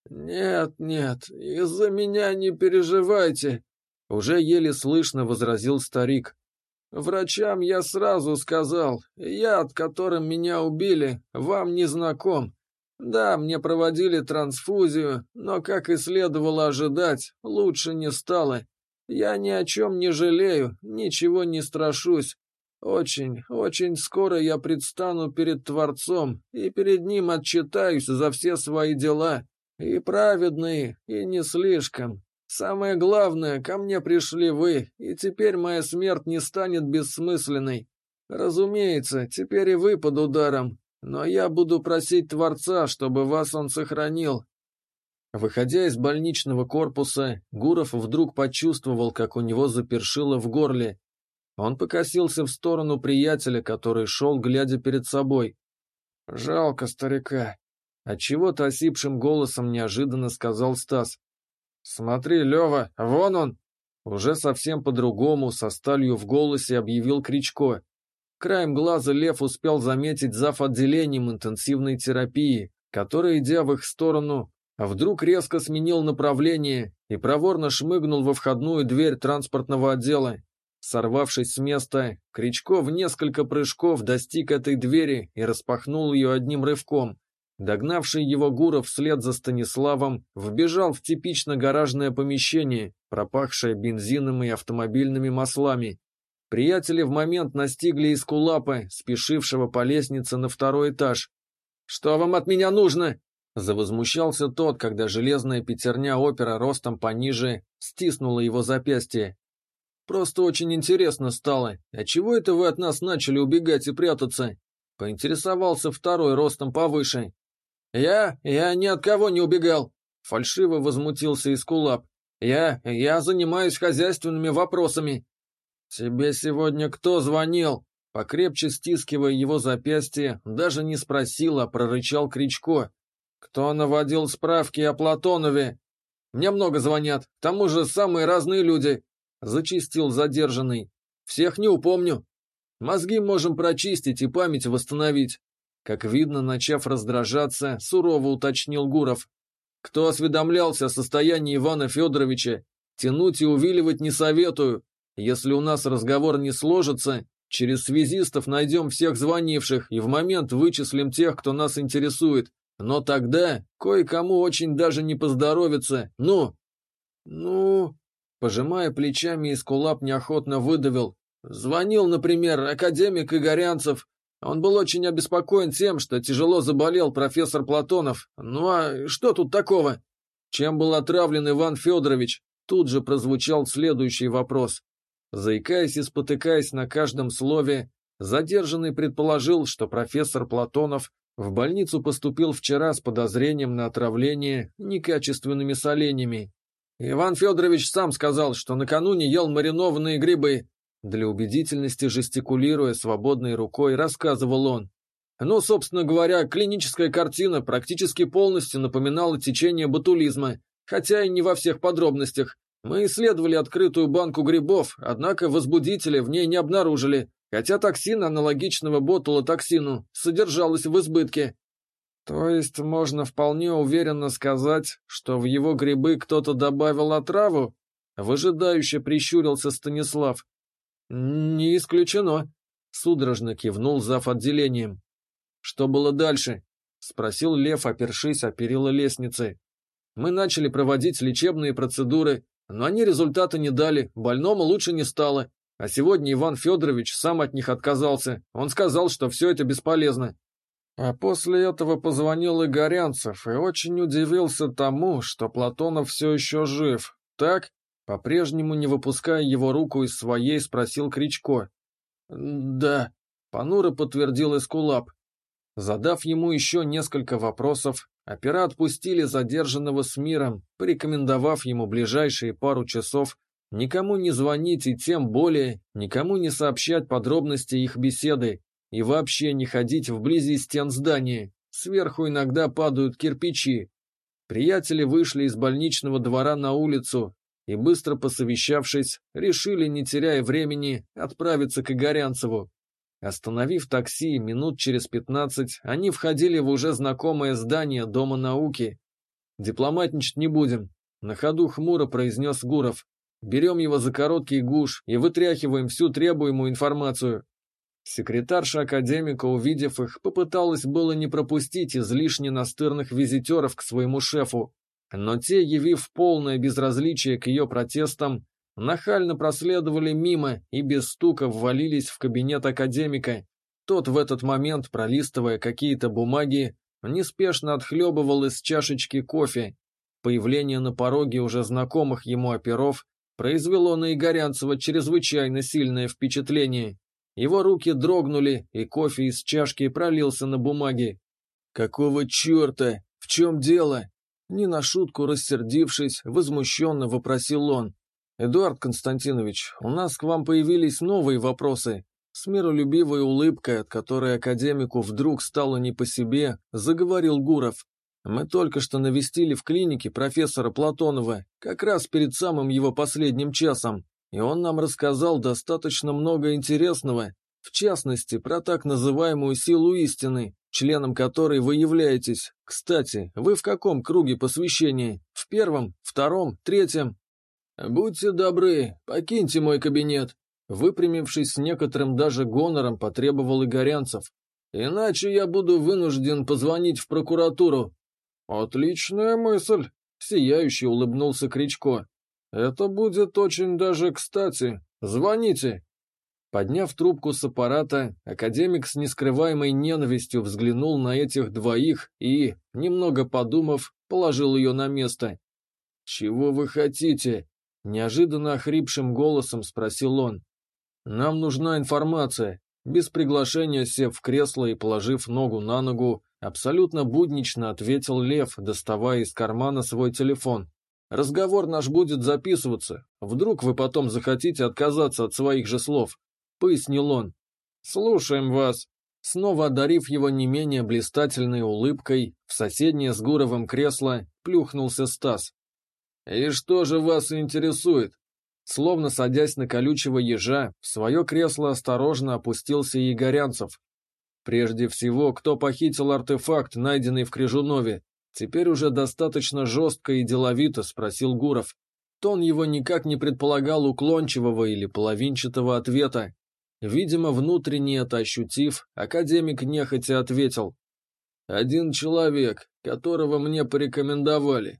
«Нет, нет, из-за меня не переживайте», — уже еле слышно возразил старик. «Врачам я сразу сказал, яд, которым меня убили, вам не знаком. Да, мне проводили трансфузию, но, как и следовало ожидать, лучше не стало. Я ни о чем не жалею, ничего не страшусь. Очень, очень скоро я предстану перед Творцом и перед Ним отчитаюсь за все свои дела, и праведные, и не слишком. Самое главное, ко мне пришли вы, и теперь моя смерть не станет бессмысленной. Разумеется, теперь и вы под ударом, но я буду просить Творца, чтобы вас он сохранил. Выходя из больничного корпуса, Гуров вдруг почувствовал, как у него запершило в горле, он покосился в сторону приятеля, который шел, глядя перед собой. «Жалко старика», — отчего-то осипшим голосом неожиданно сказал Стас. «Смотри, Лева, вон он!» Уже совсем по-другому, со сталью в голосе объявил Кричко. Краем глаза Лев успел заметить зав. отделением интенсивной терапии, который, идя в их сторону, вдруг резко сменил направление и проворно шмыгнул во входную дверь транспортного отдела. Сорвавшись с места, Кричко в несколько прыжков достиг этой двери и распахнул ее одним рывком. Догнавший его Гуров вслед за Станиславом вбежал в типично гаражное помещение, пропахшее бензином и автомобильными маслами. Приятели в момент настигли Искулапа, спешившего по лестнице на второй этаж. «Что вам от меня нужно?» Завозмущался тот, когда железная пятерня опера ростом пониже стиснула его запястье. Просто очень интересно стало. А чего это вы от нас начали убегать и прятаться? Поинтересовался второй ростом повыше. Я? Я ни от кого не убегал. Фальшиво возмутился Искулап. Я? Я занимаюсь хозяйственными вопросами. Тебе сегодня кто звонил? Покрепче стискивая его запястье, даже не спросил, а прорычал Кричко. Кто наводил справки о Платонове? Мне много звонят, к тому же самые разные люди. — зачистил задержанный. «Всех не упомню. Мозги можем прочистить и память восстановить». Как видно, начав раздражаться, сурово уточнил Гуров. «Кто осведомлялся о состоянии Ивана Федоровича? Тянуть и увиливать не советую. Если у нас разговор не сложится, через связистов найдем всех звонивших и в момент вычислим тех, кто нас интересует. Но тогда кое-кому очень даже не поздоровится. Ну? Ну? Пожимая плечами, Искулап неохотно выдавил. Звонил, например, академик Игорянцев. Он был очень обеспокоен тем, что тяжело заболел профессор Платонов. Ну а что тут такого? Чем был отравлен Иван Федорович? Тут же прозвучал следующий вопрос. Заикаясь и спотыкаясь на каждом слове, задержанный предположил, что профессор Платонов в больницу поступил вчера с подозрением на отравление некачественными соленьями. Иван Федорович сам сказал, что накануне ел маринованные грибы. Для убедительности жестикулируя свободной рукой, рассказывал он. Ну, собственно говоря, клиническая картина практически полностью напоминала течение ботулизма, хотя и не во всех подробностях. Мы исследовали открытую банку грибов, однако возбудителя в ней не обнаружили, хотя токсин аналогичного ботулотоксину содержалось в избытке. То есть можно вполне уверенно сказать, что в его грибы кто-то добавил отраву? Выжидающе прищурился Станислав. Не исключено, судорожно кивнул зав. отделением. Что было дальше? Спросил Лев, опершись о перила лестницы. Мы начали проводить лечебные процедуры, но они результата не дали, больному лучше не стало. А сегодня Иван Федорович сам от них отказался. Он сказал, что все это бесполезно. А после этого позвонил Игорянцев и очень удивился тому, что Платонов все еще жив. Так? По-прежнему, не выпуская его руку из своей, спросил Кричко. «Да», — понуро подтвердил Эскулап. Задав ему еще несколько вопросов, Опера отпустили задержанного с миром, порекомендовав ему ближайшие пару часов никому не звонить и тем более никому не сообщать подробности их беседы и вообще не ходить вблизи стен здания. Сверху иногда падают кирпичи. Приятели вышли из больничного двора на улицу и, быстро посовещавшись, решили, не теряя времени, отправиться к Игорянцеву. Остановив такси, минут через пятнадцать они входили в уже знакомое здание Дома науки. «Дипломатничать не будем», — на ходу хмуро произнес Гуров. «Берем его за короткий гуш и вытряхиваем всю требуемую информацию». Секретарша академика, увидев их, попыталась было не пропустить излишне настырных визитеров к своему шефу, но те, явив полное безразличие к ее протестам, нахально проследовали мимо и без стука ввалились в кабинет академика. Тот в этот момент, пролистывая какие-то бумаги, неспешно отхлебывал из чашечки кофе. Появление на пороге уже знакомых ему оперов произвело на Игорянцева чрезвычайно сильное впечатление. Его руки дрогнули, и кофе из чашки пролился на бумаге. «Какого черта? В чем дело?» Не на шутку рассердившись, возмущенно вопросил он. «Эдуард Константинович, у нас к вам появились новые вопросы». С миролюбивой улыбкой, от которой академику вдруг стало не по себе, заговорил Гуров. «Мы только что навестили в клинике профессора Платонова, как раз перед самым его последним часом, и он нам рассказал достаточно много интересного, в частности, про так называемую силу истины, членом которой вы являетесь. Кстати, вы в каком круге посвящения? В первом, втором, третьем? «Будьте добры, покиньте мой кабинет», выпрямившись с некоторым даже гонором, потребовал Игорянцев. «Иначе я буду вынужден позвонить в прокуратуру». «Отличная мысль», — сияюще улыбнулся Кричко. «Это будет очень даже кстати. Звоните». Подняв трубку с аппарата, академик с нескрываемой ненавистью взглянул на этих двоих и, немного подумав, положил ее на место. «Чего вы хотите?» Неожиданно охрипшим голосом спросил он. «Нам нужна информация». Без приглашения, сев в кресло и положив ногу на ногу, абсолютно буднично ответил Лев, доставая из кармана свой телефон. «Разговор наш будет записываться. Вдруг вы потом захотите отказаться от своих же слов», — пояснил он. «Слушаем вас». Снова одарив его не менее блистательной улыбкой, в соседнее с Гуровым кресло плюхнулся Стас. «И что же вас интересует?» Словно садясь на колючего ежа, в свое кресло осторожно опустился Егорянцев. Прежде всего, кто похитил артефакт, найденный в Крижунове? Теперь уже достаточно жестко и деловито спросил Гуров. Тон его никак не предполагал уклончивого или половинчатого ответа. Видимо, внутренне это ощутив, академик нехотя ответил. «Один человек, которого мне порекомендовали.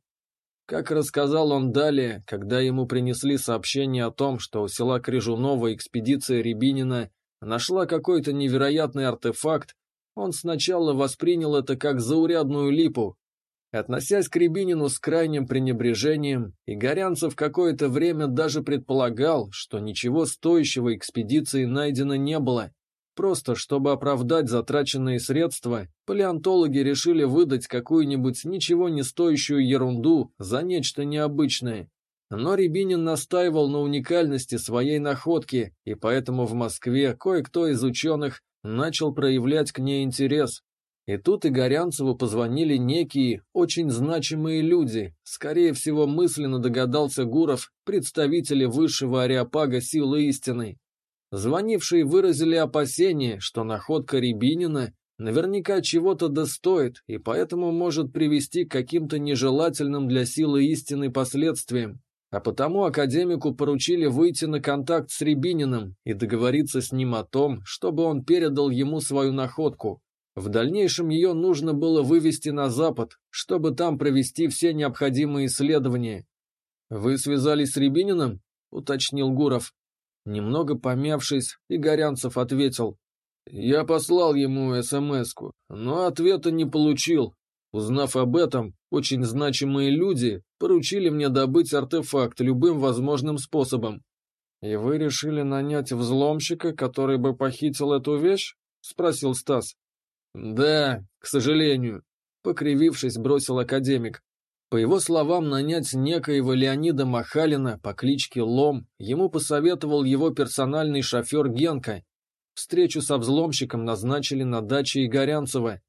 Как рассказал он далее, когда ему принесли сообщение о том, что у села Крижунова экспедиция Рябинина нашла какой-то невероятный артефакт, он сначала воспринял это как заурядную липу. Относясь к Рябинину с крайним пренебрежением, Игорянцев какое-то время даже предполагал, что ничего стоящего экспедиции найдено не было. Просто чтобы оправдать затраченные средства, палеонтологи решили выдать какую-нибудь ничего не стоящую ерунду за нечто необычное. Но Рябинин настаивал на уникальности своей находки, и поэтому в Москве кое-кто из ученых начал проявлять к ней интерес. И тут Игорянцеву позвонили некие, очень значимые люди, скорее всего мысленно догадался Гуров, представители высшего ареопага силы истины. Звонившие выразили опасение, что находка Рябинина наверняка чего-то достоит и поэтому может привести к каким-то нежелательным для силы истины последствиям. А потому академику поручили выйти на контакт с Рябининым и договориться с ним о том, чтобы он передал ему свою находку. В дальнейшем ее нужно было вывести на Запад, чтобы там провести все необходимые исследования. «Вы связались с Рябининым?» — уточнил Гуров. Немного помявшись, Игорянцев ответил. «Я послал ему СМС-ку, но ответа не получил. Узнав об этом, очень значимые люди поручили мне добыть артефакт любым возможным способом. «И вы решили нанять взломщика, который бы похитил эту вещь?» — спросил Стас. «Да, к сожалению», — покривившись, бросил академик. По его словам, нанять некоего Леонида Махалина по кличке Лом ему посоветовал его персональный шофер Генка. Встречу со взломщиком назначили на даче Игорянцева.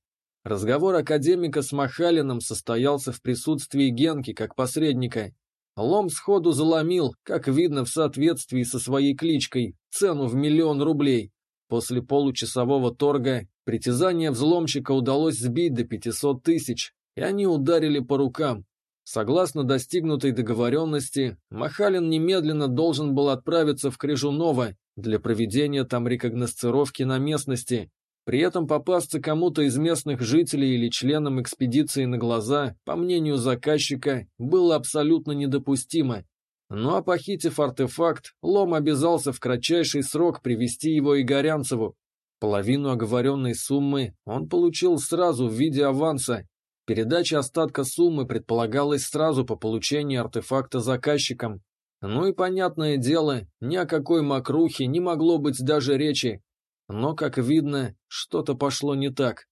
Разговор академика с Махалиным состоялся в присутствии Генки как посредника. Лом сходу заломил, как видно в соответствии со своей кличкой, цену в миллион рублей. После получасового торга притязание взломщика удалось сбить до 500 тысяч, и они ударили по рукам. Согласно достигнутой договоренности, Махалин немедленно должен был отправиться в Крижуново для проведения там рекогносцировки на местности. При этом попасться кому-то из местных жителей или членам экспедиции на глаза, по мнению заказчика, было абсолютно недопустимо. Ну а похитив артефакт, Лом обязался в кратчайший срок привести его Игорянцеву. Половину оговоренной суммы он получил сразу в виде аванса, Передача остатка суммы предполагалась сразу по получении артефакта заказчикам. Ну и понятное дело, ни о какой мокрухе не могло быть даже речи. Но, как видно, что-то пошло не так.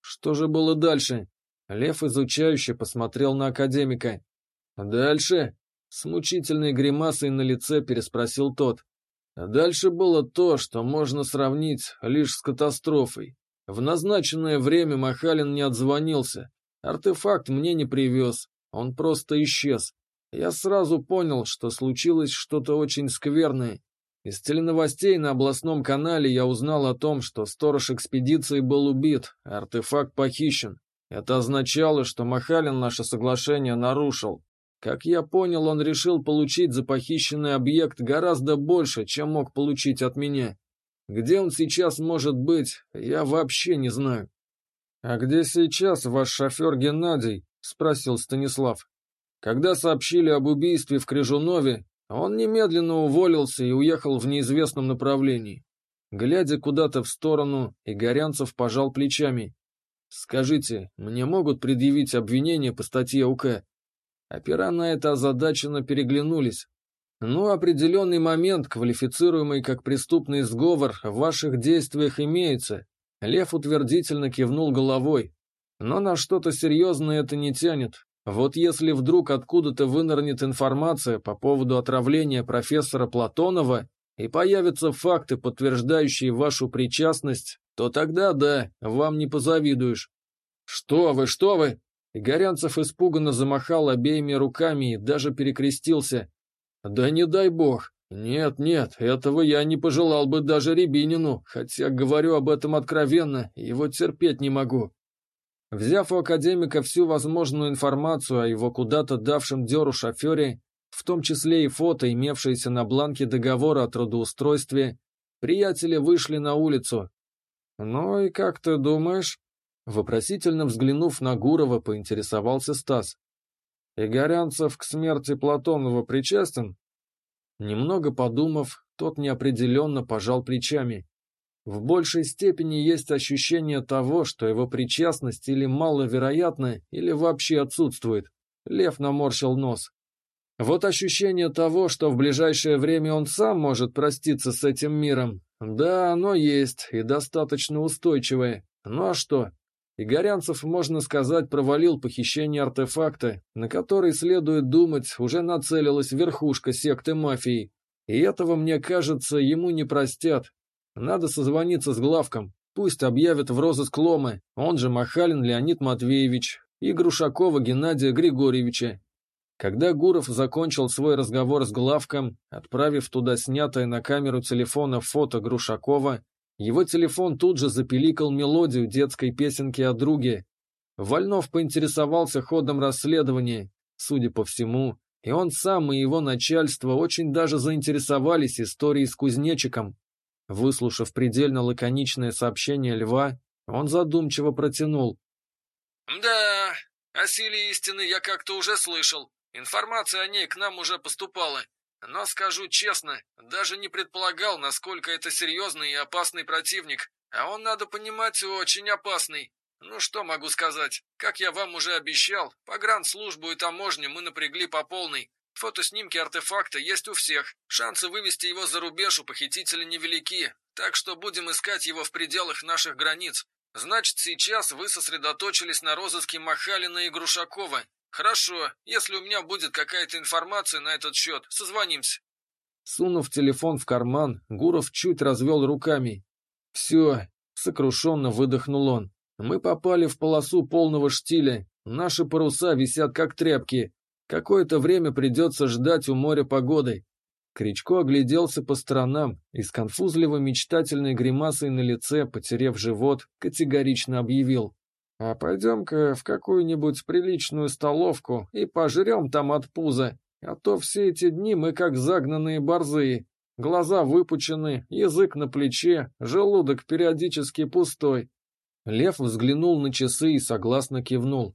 Что же было дальше? Лев изучающе посмотрел на академика. «Дальше?» — с мучительной гримасой на лице переспросил тот. «Дальше было то, что можно сравнить лишь с катастрофой. В назначенное время Махалин не отзвонился, Артефакт мне не привез, он просто исчез. Я сразу понял, что случилось что-то очень скверное. Из теленовостей на областном канале я узнал о том, что сторож экспедиции был убит, а артефакт похищен. Это означало, что Махалин наше соглашение нарушил. Как я понял, он решил получить за похищенный объект гораздо больше, чем мог получить от меня. Где он сейчас может быть, я вообще не знаю. «А где сейчас ваш шофер Геннадий?» — спросил Станислав. Когда сообщили об убийстве в Крижунове, он немедленно уволился и уехал в неизвестном направлении. Глядя куда-то в сторону, Игорянцев пожал плечами. «Скажите, мне могут предъявить обвинение по статье УК?» Опера на это озадаченно переглянулись. «Ну, определенный момент, квалифицируемый как преступный сговор, в ваших действиях имеется, Лев утвердительно кивнул головой. Но на что-то серьезное это не тянет. Вот если вдруг откуда-то вынырнет информация по поводу отравления профессора Платонова и появятся факты, подтверждающие вашу причастность, то тогда да, вам не позавидуешь. Что вы, что вы? Игорянцев испуганно замахал обеими руками и даже перекрестился. Да не дай бог. Нет, нет, этого я не пожелал бы даже Рябинину, хотя говорю об этом откровенно, его терпеть не могу. Взяв у академика всю возможную информацию о его куда-то давшем дёру шофере, в том числе и фото, имевшееся на бланке договора о трудоустройстве, приятели вышли на улицу. «Ну и как ты думаешь?» Вопросительно взглянув на Гурова, поинтересовался Стас. «Игорянцев к смерти Платонова причастен?» Немного подумав, тот неопределенно пожал плечами. В большей степени есть ощущение того, что его причастность или маловероятна, или вообще отсутствует. Лев наморщил нос. Вот ощущение того, что в ближайшее время он сам может проститься с этим миром. Да, оно есть, и достаточно устойчивое. Ну а что? Игорянцев, можно сказать, провалил похищение артефакта, на который, следует думать, уже нацелилась верхушка секты мафии. И этого, мне кажется, ему не простят, надо созвониться с главком. Пусть объявят в розыск Ломы, он же Махалин Леонид Матвеевич и Грушакова Геннадия Григорьевича. Когда Гуров закончил свой разговор с главком, отправив туда снятое на камеру телефона фото Грушакова, его телефон тут же запеликал мелодию детской песенки о друге. Вольнов поинтересовался ходом расследования. Судя по всему, и он сам, и его начальство очень даже заинтересовались историей с кузнечиком. Выслушав предельно лаконичное сообщение Льва, он задумчиво протянул. «Да, о силе истины я как-то уже слышал. Информация о ней к нам уже поступала. Но скажу честно, даже не предполагал, насколько это серьезный и опасный противник. А он, надо понимать, очень опасный. Ну что могу сказать? Как я вам уже обещал, погранслужбу и таможню мы напрягли по полной. Фотоснимки артефакта есть у всех. Шансы вывести его за рубеж у похитителя невелики, так что будем искать его в пределах наших границ. Значит, сейчас вы сосредоточились на розыске Махалина и Грушакова. Хорошо, если у меня будет какая-то информация на этот счет, созвонимся. Сунув телефон в карман, Гуров чуть развел руками. «Все», — сокрушенно выдохнул он, — «мы попали в полосу полного штиля. Наши паруса висят как тряпки. Какое-то время придется ждать у моря погоды. Кричко огляделся по сторонам и с конфузливо-мечтательной гримасой на лице, потерев живот, категорично объявил. «А пойдем-ка в какую-нибудь приличную столовку и пожрем там от пуза, а то все эти дни мы как загнанные борзые. Глаза выпучены, язык на плече, желудок периодически пустой». Лев взглянул на часы и согласно кивнул.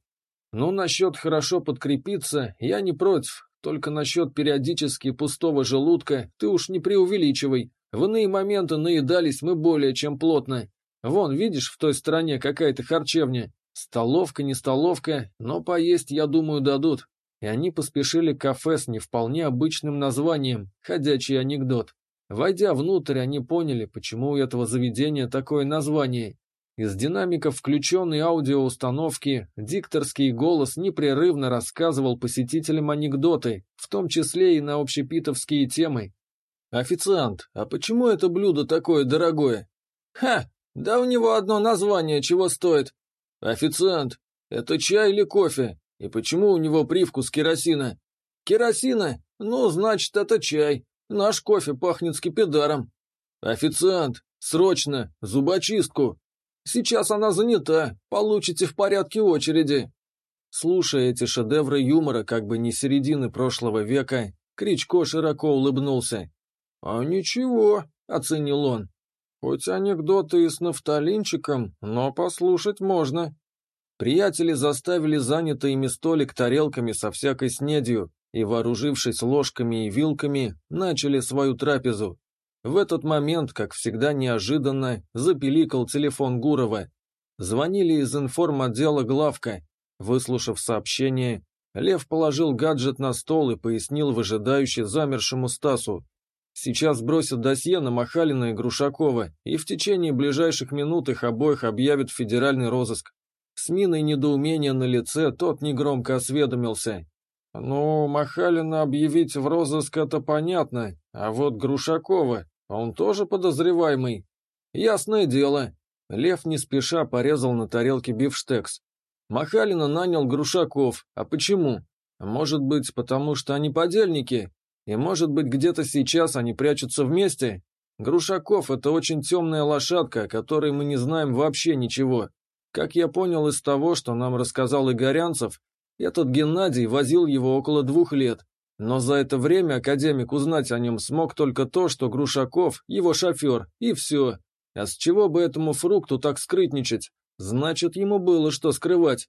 Ну, насчет хорошо подкрепиться я не против, только насчет периодически пустого желудка ты уж не преувеличивай. В иные моменты наедались мы более чем плотно. Вон, видишь, в той стороне какая-то харчевня. Столовка, не столовка, но поесть, я думаю, дадут. И они поспешили к кафе с не вполне обычным названием «Ходячий анекдот». Войдя внутрь, они поняли, почему у этого заведения такое название. Из динамиков включенной аудиоустановки дикторский голос непрерывно рассказывал посетителям анекдоты, в том числе и на общепитовские темы. «Официант, а почему это блюдо такое дорогое?» «Ха, да у него одно название чего стоит». «Официант, это чай или кофе? И почему у него привкус керосина?» «Керосина? Ну, значит, это чай. Наш кофе пахнет скипидаром». «Официант, срочно, зубочистку!» Сейчас она занята, получите в порядке очереди». Слушая эти шедевры юмора как бы не середины прошлого века, Кричко широко улыбнулся. «А ничего», — оценил он. «Хоть анекдоты и с нафталинчиком, но послушать можно». Приятели заставили занятый ими столик тарелками со всякой снедью и, вооружившись ложками и вилками, начали свою трапезу. В этот момент, как всегда неожиданно, запиликал телефон Гурова. Звонили из информотдела главка. Выслушав сообщение, Лев положил гаджет на стол и пояснил выжидающе замершему Стасу. Сейчас бросят досье на Махалина и Грушакова, и в течение ближайших минут их обоих объявят в федеральный розыск. С миной недоумения на лице тот негромко осведомился. «Ну, Махалина объявить в розыск это понятно, а вот Грушакова, он тоже подозреваемый? Ясное дело. Лев не спеша порезал на тарелке бифштекс. Махалина нанял Грушаков. А почему? Может быть, потому что они подельники? И может быть где-то сейчас они прячутся вместе? Грушаков — это очень темная лошадка, о которой мы не знаем вообще ничего. Как я понял из того, что нам рассказал Игорянцев, этот Геннадий возил его около двух лет, но за это время академик узнать о нем смог только то, что Грушаков – его шофер, и все. А с чего бы этому фрукту так скрытничать? Значит, ему было что скрывать.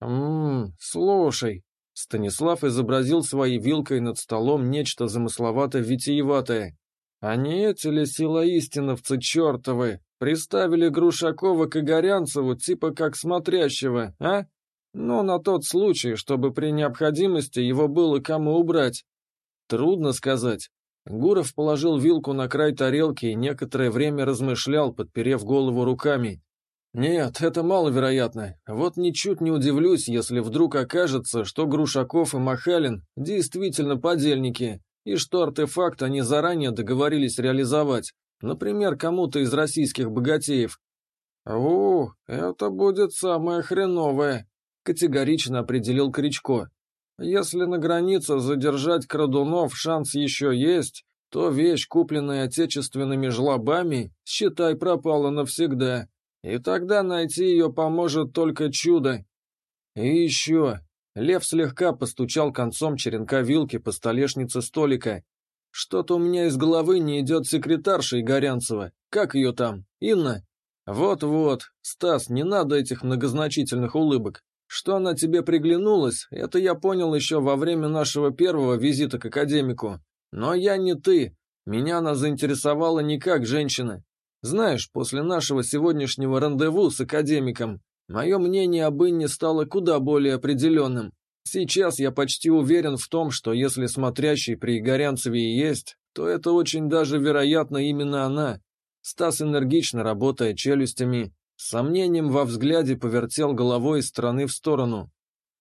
«Ммм, слушай». Станислав изобразил своей вилкой над столом нечто замысловато-витиеватое. «А не эти ли силоистиновцы чертовы приставили Грушакова к Игорянцеву типа как смотрящего, а?» Но на тот случай, чтобы при необходимости его было кому убрать. Трудно сказать. Гуров положил вилку на край тарелки и некоторое время размышлял, подперев голову руками. Нет, это маловероятно. Вот ничуть не удивлюсь, если вдруг окажется, что Грушаков и Махалин действительно подельники, и что артефакт они заранее договорились реализовать, например, кому-то из российских богатеев. «О, это будет самое хреновое», категорично определил Кричко. Если на границе задержать крадунов шанс еще есть, то вещь, купленная отечественными жлобами, считай, пропала навсегда. И тогда найти ее поможет только чудо. И еще. Лев слегка постучал концом черенка вилки по столешнице столика. Что-то у меня из головы не идет секретарша Игорянцева. Как ее там? Инна? Вот-вот. Стас, не надо этих многозначительных улыбок. Что она тебе приглянулась, это я понял еще во время нашего первого визита к академику. Но я не ты. Меня она заинтересовала не как женщина. Знаешь, после нашего сегодняшнего рандеву с академиком, мое мнение об Инне стало куда более определенным. Сейчас я почти уверен в том, что если смотрящий при Игорянцеве и есть, то это очень даже вероятно именно она. Стас энергично работая челюстями, с сомнением во взгляде повертел головой из стороны в сторону.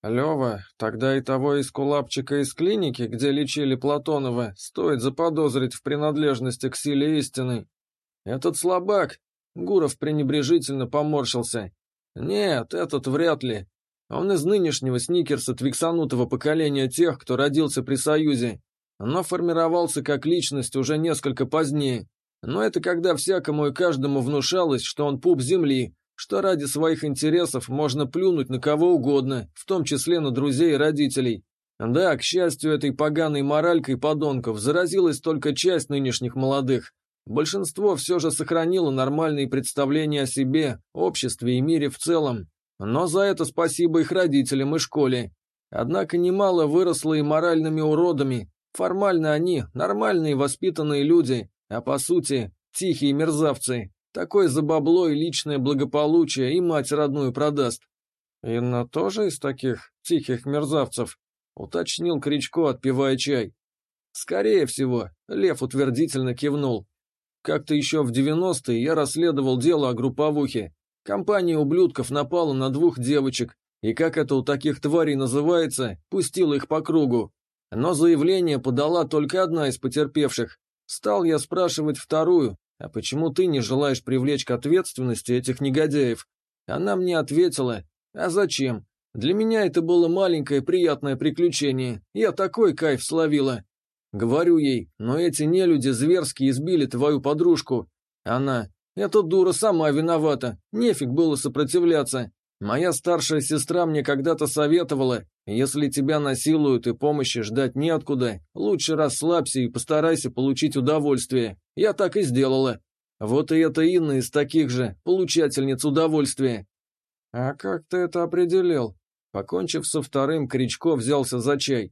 «Лева, тогда и того из кулапчика из клиники, где лечили Платонова, стоит заподозрить в принадлежности к силе истины. Этот слабак!» Гуров пренебрежительно поморщился. «Нет, этот вряд ли. Он из нынешнего сникерса твиксанутого поколения тех, кто родился при Союзе, но формировался как личность уже несколько позднее. Но это когда всякому и каждому внушалось, что он пуп земли, что ради своих интересов можно плюнуть на кого угодно, в том числе на друзей и родителей. Да, к счастью, этой поганой моралькой подонков заразилась только часть нынешних молодых. Большинство все же сохранило нормальные представления о себе, обществе и мире в целом. Но за это спасибо их родителям и школе. Однако немало выросло и моральными уродами. Формально они – нормальные воспитанные люди, а по сути, тихие мерзавцы. Такой за бабло и личное благополучие и мать родную продаст. Инна тоже из таких тихих мерзавцев? Уточнил Кричко, отпивая чай. Скорее всего, Лев утвердительно кивнул. Как-то еще в 90-е я расследовал дело о групповухе. Компания ублюдков напала на двух девочек, и как это у таких тварей называется, пустила их по кругу. Но заявление подала только одна из потерпевших, Стал я спрашивать вторую, а почему ты не желаешь привлечь к ответственности этих негодяев? Она мне ответила, а зачем? Для меня это было маленькое приятное приключение, я такой кайф словила. Говорю ей, но эти нелюди зверски избили твою подружку. Она, эта дура сама виновата, нефиг было сопротивляться. Моя старшая сестра мне когда-то советовала, если тебя насилуют и помощи ждать неоткуда, лучше расслабься и постарайся получить удовольствие. Я так и сделала. Вот и эта Инна из таких же, получательниц удовольствия. А как ты это определил? Покончив со вторым, Кричко взялся за чай.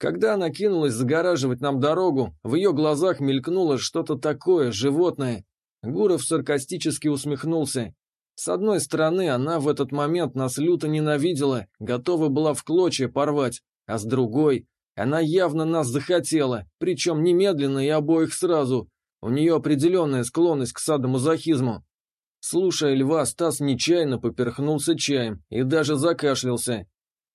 Когда она кинулась загораживать нам дорогу, в ее глазах мелькнуло что-то такое, животное. Гуров саркастически усмехнулся. С одной стороны, она в этот момент нас люто ненавидела, готова была в клочья порвать, а с другой, она явно нас захотела, причем немедленно и обоих сразу. У нее определенная склонность к садомазохизму. Слушая льва, Стас нечаянно поперхнулся чаем и даже закашлялся.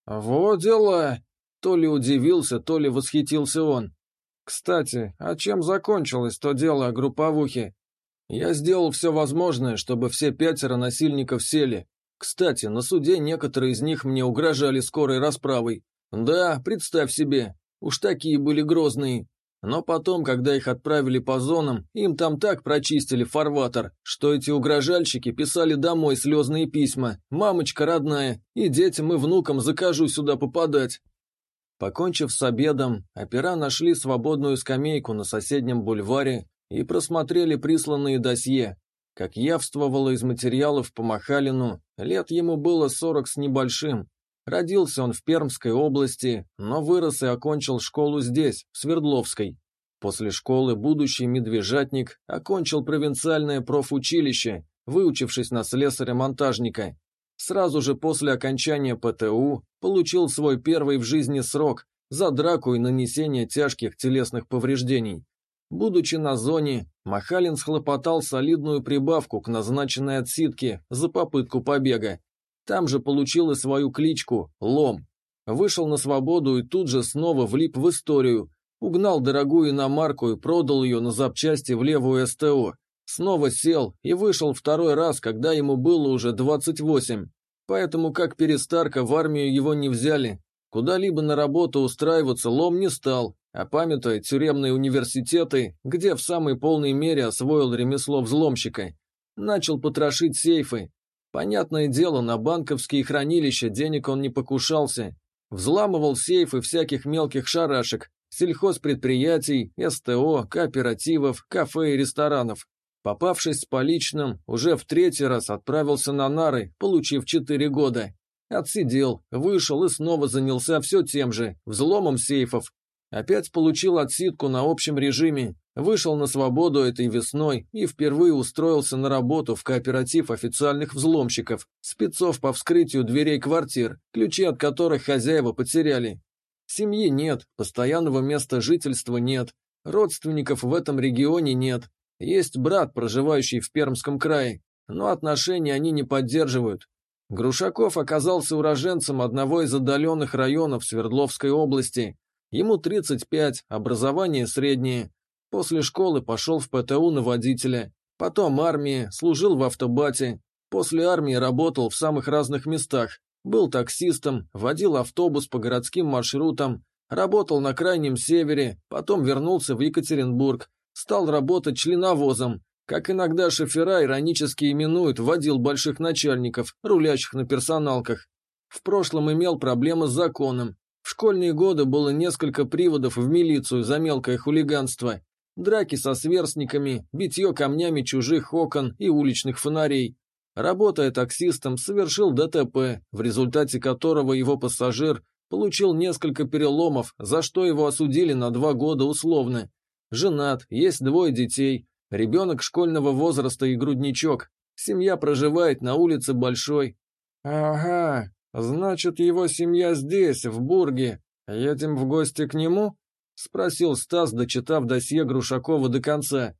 «Вот дела!» То ли удивился, то ли восхитился он. «Кстати, а чем закончилось то дело о групповухе? Я сделал все возможное, чтобы все пятеро насильников сели. Кстати, на суде некоторые из них мне угрожали скорой расправой. Да, представь себе, уж такие были грозные. Но потом, когда их отправили по зонам, им там так прочистили фарватер, что эти угрожальщики писали домой слезные письма «Мамочка родная, и детям и внукам закажу сюда попадать». Покончив с обедом, опера нашли свободную скамейку на соседнем бульваре и просмотрели присланные досье. Как явствовало из материалов по Махалину, лет ему было сорок с небольшим. Родился он в Пермской области, но вырос и окончил школу здесь, в Свердловской. После школы будущий медвежатник окончил провинциальное профучилище, выучившись на слесаря-монтажника. Сразу же после окончания ПТУ получил свой первый в жизни срок за драку и нанесение тяжких телесных повреждений. Будучи на зоне, Махалин схлопотал солидную прибавку к назначенной отсидке за попытку побега. Там же получил и свою кличку «Лом». Вышел на свободу и тут же снова влип в историю. Угнал дорогую иномарку и продал ее на запчасти в левую СТО. Снова сел и вышел второй раз, когда ему было уже 28. Поэтому как перестарка в армию его не взяли. Куда-либо на работу устраиваться Лом не стал, а памятуя тюремные университеты, где в самой полной мере освоил ремесло взломщика. Начал потрошить сейфы, Понятное дело, на банковские хранилища денег он не покушался. Взламывал сейфы всяких мелких шарашек, сельхозпредприятий, СТО, кооперативов, кафе и ресторанов. Попавшись с поличным, уже в третий раз отправился на нары, получив четыре года. Отсидел, вышел и снова занялся все тем же, взломом сейфов. Опять получил отсидку на общем режиме, Вышел на свободу этой весной и впервые устроился на работу в кооператив официальных взломщиков, спецов по вскрытию дверей квартир, ключи от которых хозяева потеряли. Семьи нет, постоянного места жительства нет, родственников в этом регионе нет. Есть брат, проживающий в Пермском крае, но отношения они не поддерживают. Грушаков оказался уроженцем одного из отдаленных районов Свердловской области. Ему 35, образование среднее, После школы пошел в ПТУ на водителя, потом армии, служил в автобате, после армии работал в самых разных местах, был таксистом, водил автобус по городским маршрутам, работал на Крайнем Севере, потом вернулся в Екатеринбург, стал работать членовозом, как иногда шофера иронически именуют, водил больших начальников, рулящих на персоналках. В прошлом имел проблемы с законом. В школьные годы было несколько приводов в милицию за мелкое хулиганство, Драки со сверстниками, битье камнями чужих окон и уличных фонарей. Работая таксистом, совершил ДТП, в результате которого его пассажир получил несколько переломов, за что его осудили на два года условно. Женат, есть двое детей, ребенок школьного возраста и грудничок. Семья проживает на улице Большой. Ага, значит, его семья здесь, в Бурге. Едем в гости к нему? — спросил Стас, дочитав досье Грушакова до конца.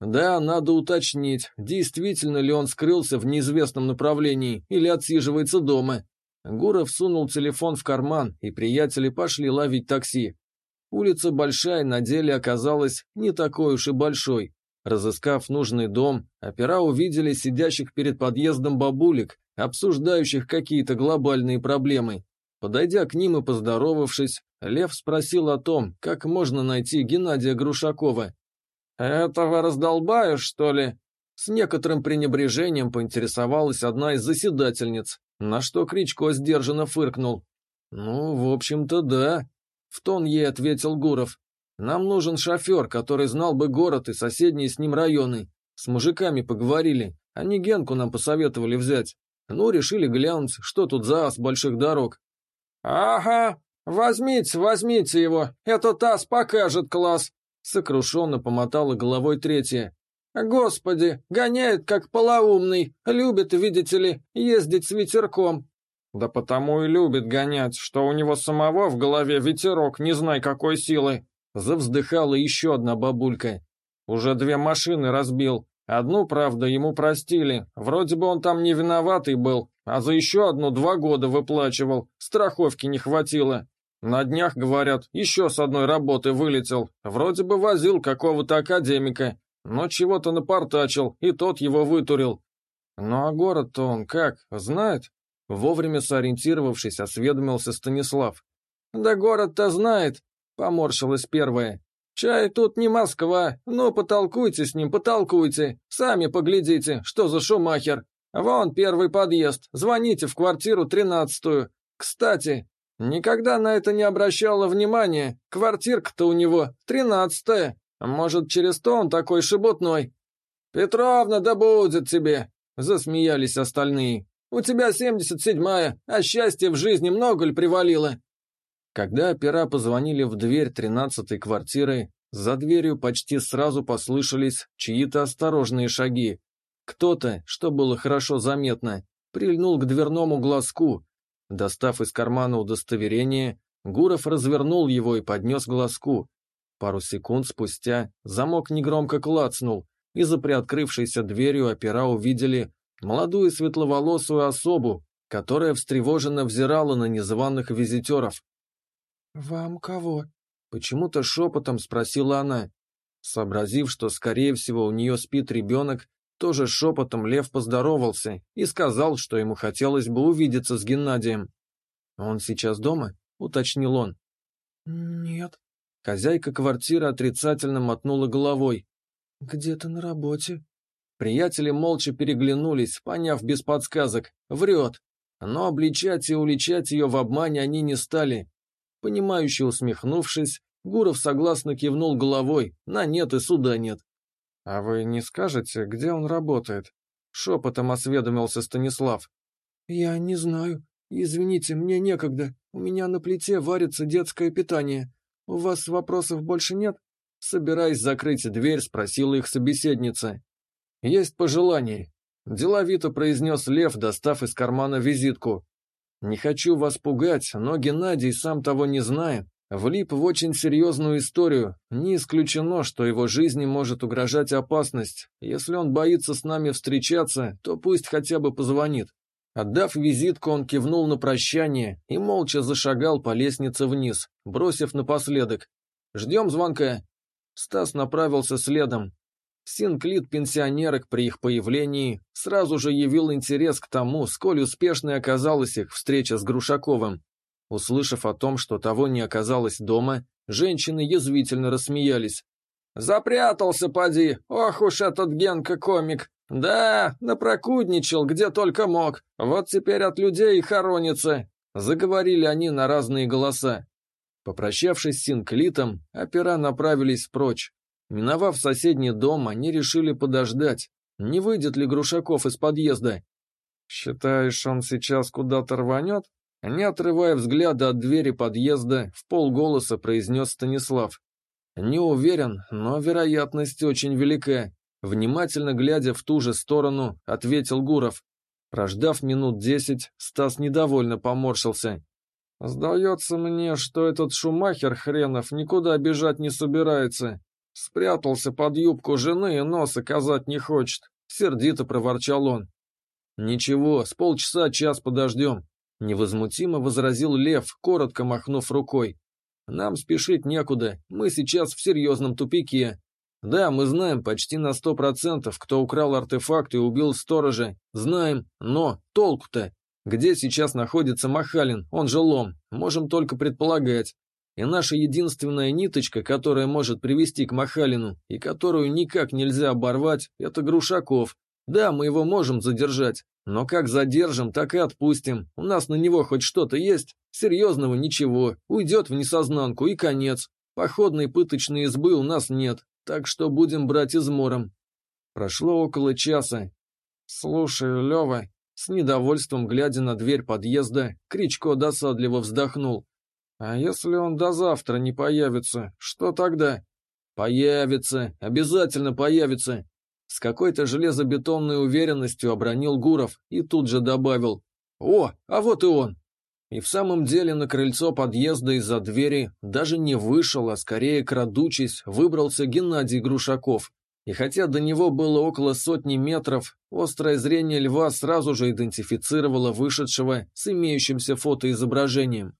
«Да, надо уточнить, действительно ли он скрылся в неизвестном направлении или отсиживается дома». Гуров сунул телефон в карман, и приятели пошли ловить такси. Улица большая на деле оказалась не такой уж и большой. Разыскав нужный дом, опера увидели сидящих перед подъездом бабулек, обсуждающих какие-то глобальные проблемы. Подойдя к ним и поздоровавшись, Лев спросил о том, как можно найти Геннадия Грушакова. «Этого раздолбаешь, что ли?» С некоторым пренебрежением поинтересовалась одна из заседательниц, на что Кричко сдержанно фыркнул. «Ну, в общем-то, да», — в тон ей ответил Гуров. «Нам нужен шофер, который знал бы город и соседние с ним районы. С мужиками поговорили, они Генку нам посоветовали взять. Ну, решили глянуть, что тут за ас больших дорог». «Ага, «Возьмите, возьмите его, этот таз покажет класс!» Сокрушенно помотала головой третья. «Господи, гоняет как полоумный, любит, видите ли, ездить с ветерком». «Да потому и любит гонять, что у него самого в голове ветерок, не знай какой силы!» Завздыхала еще одна бабулька. «Уже две машины разбил. Одну, правда, ему простили. Вроде бы он там не виноватый был, а за еще одну два года выплачивал. Страховки не хватило. На днях, говорят, еще с одной работы вылетел. Вроде бы возил какого-то академика, но чего-то напортачил, и тот его вытурил. Ну а город-то он как, знает? Вовремя сориентировавшись, осведомился Станислав. Да город-то знает, поморщилась первая. Чай тут не Москва. Ну, потолкуйте с ним, потолкуйте. Сами поглядите, что за шумахер. Вон первый подъезд. Звоните в квартиру тринадцатую. Кстати, никогда на это не обращала внимания. Квартирка-то у него тринадцатая. Может, через то он такой шебутной. Петровна, да будет тебе, засмеялись остальные. У тебя семьдесят седьмая, а счастья в жизни много ли привалило? Когда опера позвонили в дверь тринадцатой квартиры, за дверью почти сразу послышались чьи-то осторожные шаги. Кто-то, что было хорошо заметно, прильнул к дверному глазку. Достав из кармана удостоверение, Гуров развернул его и поднес глазку. Пару секунд спустя замок негромко клацнул, и за приоткрывшейся дверью опера увидели молодую светловолосую особу, которая встревоженно взирала на незваных визитеров. «Вам кого?» — почему-то шепотом спросила она. Сообразив, что, скорее всего, у нее спит ребенок, тоже шепотом Лев поздоровался и сказал, что ему хотелось бы увидеться с Геннадием. «Он сейчас дома?» — уточнил он. «Нет». Хозяйка квартиры отрицательно мотнула головой. «Где-то на работе». Приятели молча переглянулись, поняв без подсказок. Врет. Но обличать и уличать ее в обмане они не стали, Понимающе усмехнувшись, Гуров согласно кивнул головой, на нет и суда нет. «А вы не скажете, где он работает?» Шепотом осведомился Станислав. «Я не знаю. Извините, мне некогда. У меня на плите варится детское питание. У вас вопросов больше нет?» Собираясь закрыть дверь, спросила их собеседница. «Есть пожелание», — деловито произнес Лев, достав из кармана визитку. Не хочу вас пугать, но Геннадий, сам того не зная, влип в очень серьезную историю. Не исключено, что его жизни может угрожать опасность. Если он боится с нами встречаться, то пусть хотя бы позвонит. Отдав визитку, он кивнул на прощание и молча зашагал по лестнице вниз, бросив напоследок. «Ждем звонка». Стас направился следом, Синклит пенсионерок при их появлении сразу же явил интерес к тому, сколь успешной оказалась их встреча с Грушаковым. Услышав о том, что того не оказалось дома, женщины язвительно рассмеялись. «Запрятался, поди! Ох уж этот Генка-комик! Да, напрокудничал, где только мог. Вот теперь от людей и хоронится!» Заговорили они на разные голоса. Попрощавшись с Синклитом, опера направились прочь. Миновав соседний дом, они решили подождать, не выйдет ли Грушаков из подъезда. «Считаешь, он сейчас куда-то рванет?» Не отрывая взгляда от двери подъезда, в полголоса произнес Станислав. «Не уверен, но вероятность очень велика». Внимательно глядя в ту же сторону, ответил Гуров. Прождав минут десять, Стас недовольно поморщился. «Сдается мне, что этот шумахер хренов никуда бежать не собирается. Спрятался под юбку жены и носа казать не хочет. Сердито проворчал он. «Ничего, с полчаса-час подождем», — невозмутимо возразил Лев, коротко махнув рукой. «Нам спешить некуда, мы сейчас в серьезном тупике. Да, мы знаем почти на сто процентов, кто украл артефакт и убил сторожа. Знаем, но толку-то? Где сейчас находится Махалин, он же Лом, можем только предполагать. И наша единственная ниточка, которая может привести к Махалину, и которую никак нельзя оборвать, это Грушаков. Да, мы его можем задержать, но как задержим, так и отпустим. У нас на него хоть что-то есть? Серьезного ничего. Уйдет в несознанку и конец. Походной пыточной избы у нас нет, так что будем брать измором. Прошло около часа. Слушай, Лева, с недовольством глядя на дверь подъезда, Кричко досадливо вздохнул. А если он до завтра не появится, что тогда? Появится, обязательно появится. С какой-то железобетонной уверенностью обронил Гуров и тут же добавил. О, а вот и он. И в самом деле на крыльцо подъезда из-за двери даже не вышел, а скорее крадучись, выбрался Геннадий Грушаков. И хотя до него было около сотни метров, острое зрение льва сразу же идентифицировало вышедшего с имеющимся фотоизображением.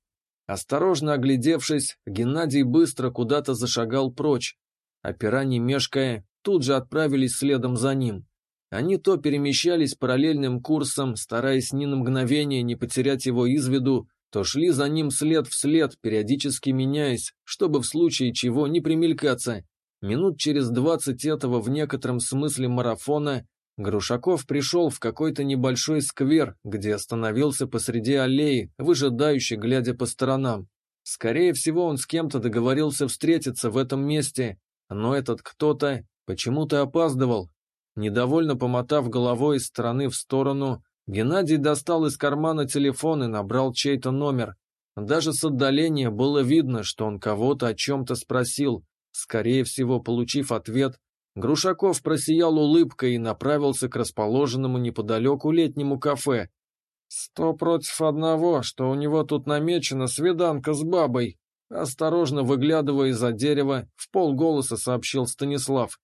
Осторожно оглядевшись, Геннадий быстро куда-то зашагал прочь. Опера, не мешкая, тут же отправились следом за ним. Они то перемещались параллельным курсом, стараясь ни на мгновение не потерять его из виду, то шли за ним след в след, периодически меняясь, чтобы в случае чего не примелькаться. Минут через двадцать этого в некотором смысле марафона Грушаков пришел в какой-то небольшой сквер, где остановился посреди аллеи, выжидающий, глядя по сторонам. Скорее всего, он с кем-то договорился встретиться в этом месте, но этот кто-то почему-то опаздывал. Недовольно помотав головой из стороны в сторону, Геннадий достал из кармана телефон и набрал чей-то номер. Даже с отдаления было видно, что он кого-то о чем-то спросил. Скорее всего, получив ответ, Грушаков просиял улыбкой и направился к расположенному неподалеку летнему кафе. «Сто против одного, что у него тут намечена свиданка с бабой», осторожно выглядывая из-за дерева, в полголоса сообщил Станислав.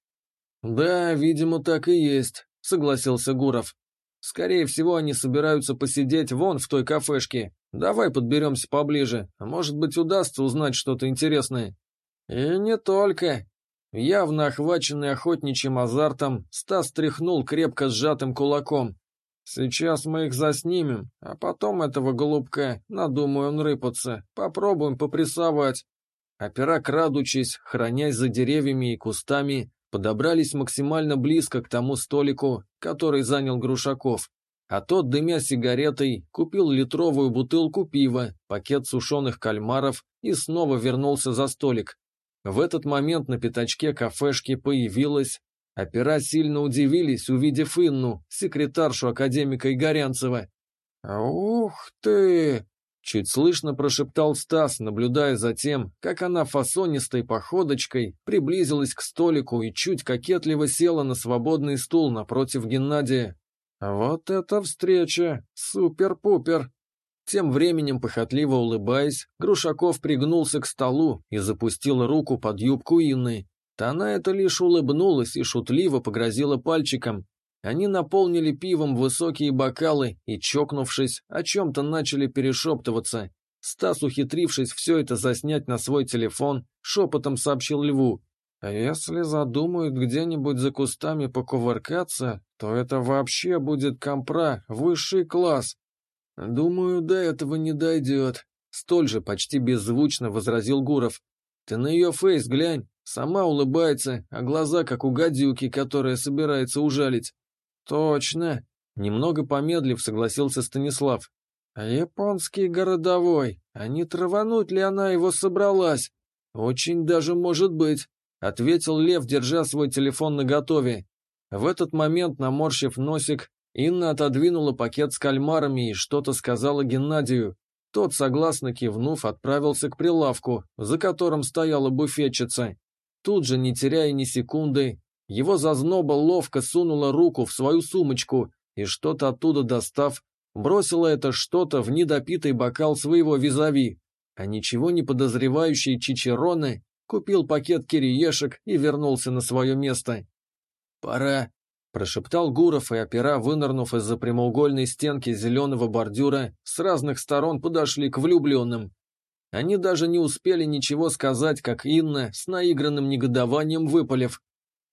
«Да, видимо, так и есть», — согласился Гуров. «Скорее всего, они собираются посидеть вон в той кафешке. Давай подберемся поближе, может быть, удастся узнать что-то интересное». «И не только». Явно охваченный охотничьим азартом, Стас тряхнул крепко сжатым кулаком. Сейчас мы их заснимем, а потом этого голубка, надумаю он рыпаться, попробуем попрессовать. Опера, крадучись, хранясь за деревьями и кустами, подобрались максимально близко к тому столику, который занял Грушаков. А тот, дымя сигаретой, купил литровую бутылку пива, пакет сушеных кальмаров и снова вернулся за столик. В этот момент на пятачке кафешки появилась Опера сильно удивились, увидев Инну, секретаршу академика Игорянцева. «Ух ты!» — чуть слышно прошептал Стас, наблюдая за тем, как она фасонистой походочкой приблизилась к столику и чуть кокетливо села на свободный стул напротив Геннадия. «Вот это встреча! Супер-пупер!» Тем временем, похотливо улыбаясь, Грушаков пригнулся к столу и запустил руку под юбку Инны. Та она это лишь улыбнулась и шутливо погрозила пальчиком. Они наполнили пивом высокие бокалы и, чокнувшись, о чем-то начали перешептываться. Стас, ухитрившись все это заснять на свой телефон, шепотом сообщил Льву. «А если задумают где-нибудь за кустами покувыркаться, то это вообще будет компра, высший класс». «Думаю, до этого не дойдет», — столь же почти беззвучно возразил Гуров. «Ты на ее фейс глянь, Сама улыбается, а глаза как у гадюки, которая собирается ужалить. Точно. Немного помедлив, согласился Станислав. А японский городовой, а не травануть ли она его собралась? Очень даже может быть, ответил Лев, держа свой телефон наготове. В этот момент, наморщив носик, Инна отодвинула пакет с кальмарами и что-то сказала Геннадию. Тот, согласно кивнув, отправился к прилавку, за которым стояла буфетчица. Тут же, не теряя ни секунды, его зазноба ловко сунула руку в свою сумочку и что-то оттуда достав, бросила это что-то в недопитый бокал своего визави, а ничего не подозревающий Чичероне купил пакет кириешек и вернулся на свое место. «Пора», — прошептал Гуров, и опера, вынырнув из-за прямоугольной стенки зеленого бордюра, с разных сторон подошли к влюбленным. Они даже не успели ничего сказать, как Инна с наигранным негодованием выпалив.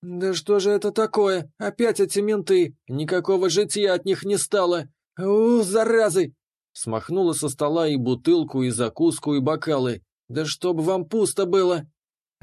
«Да что же это такое? Опять эти менты! Никакого жития от них не стало! У, заразы!» Смахнула со стола и бутылку, и закуску, и бокалы. «Да чтоб вам пусто было!»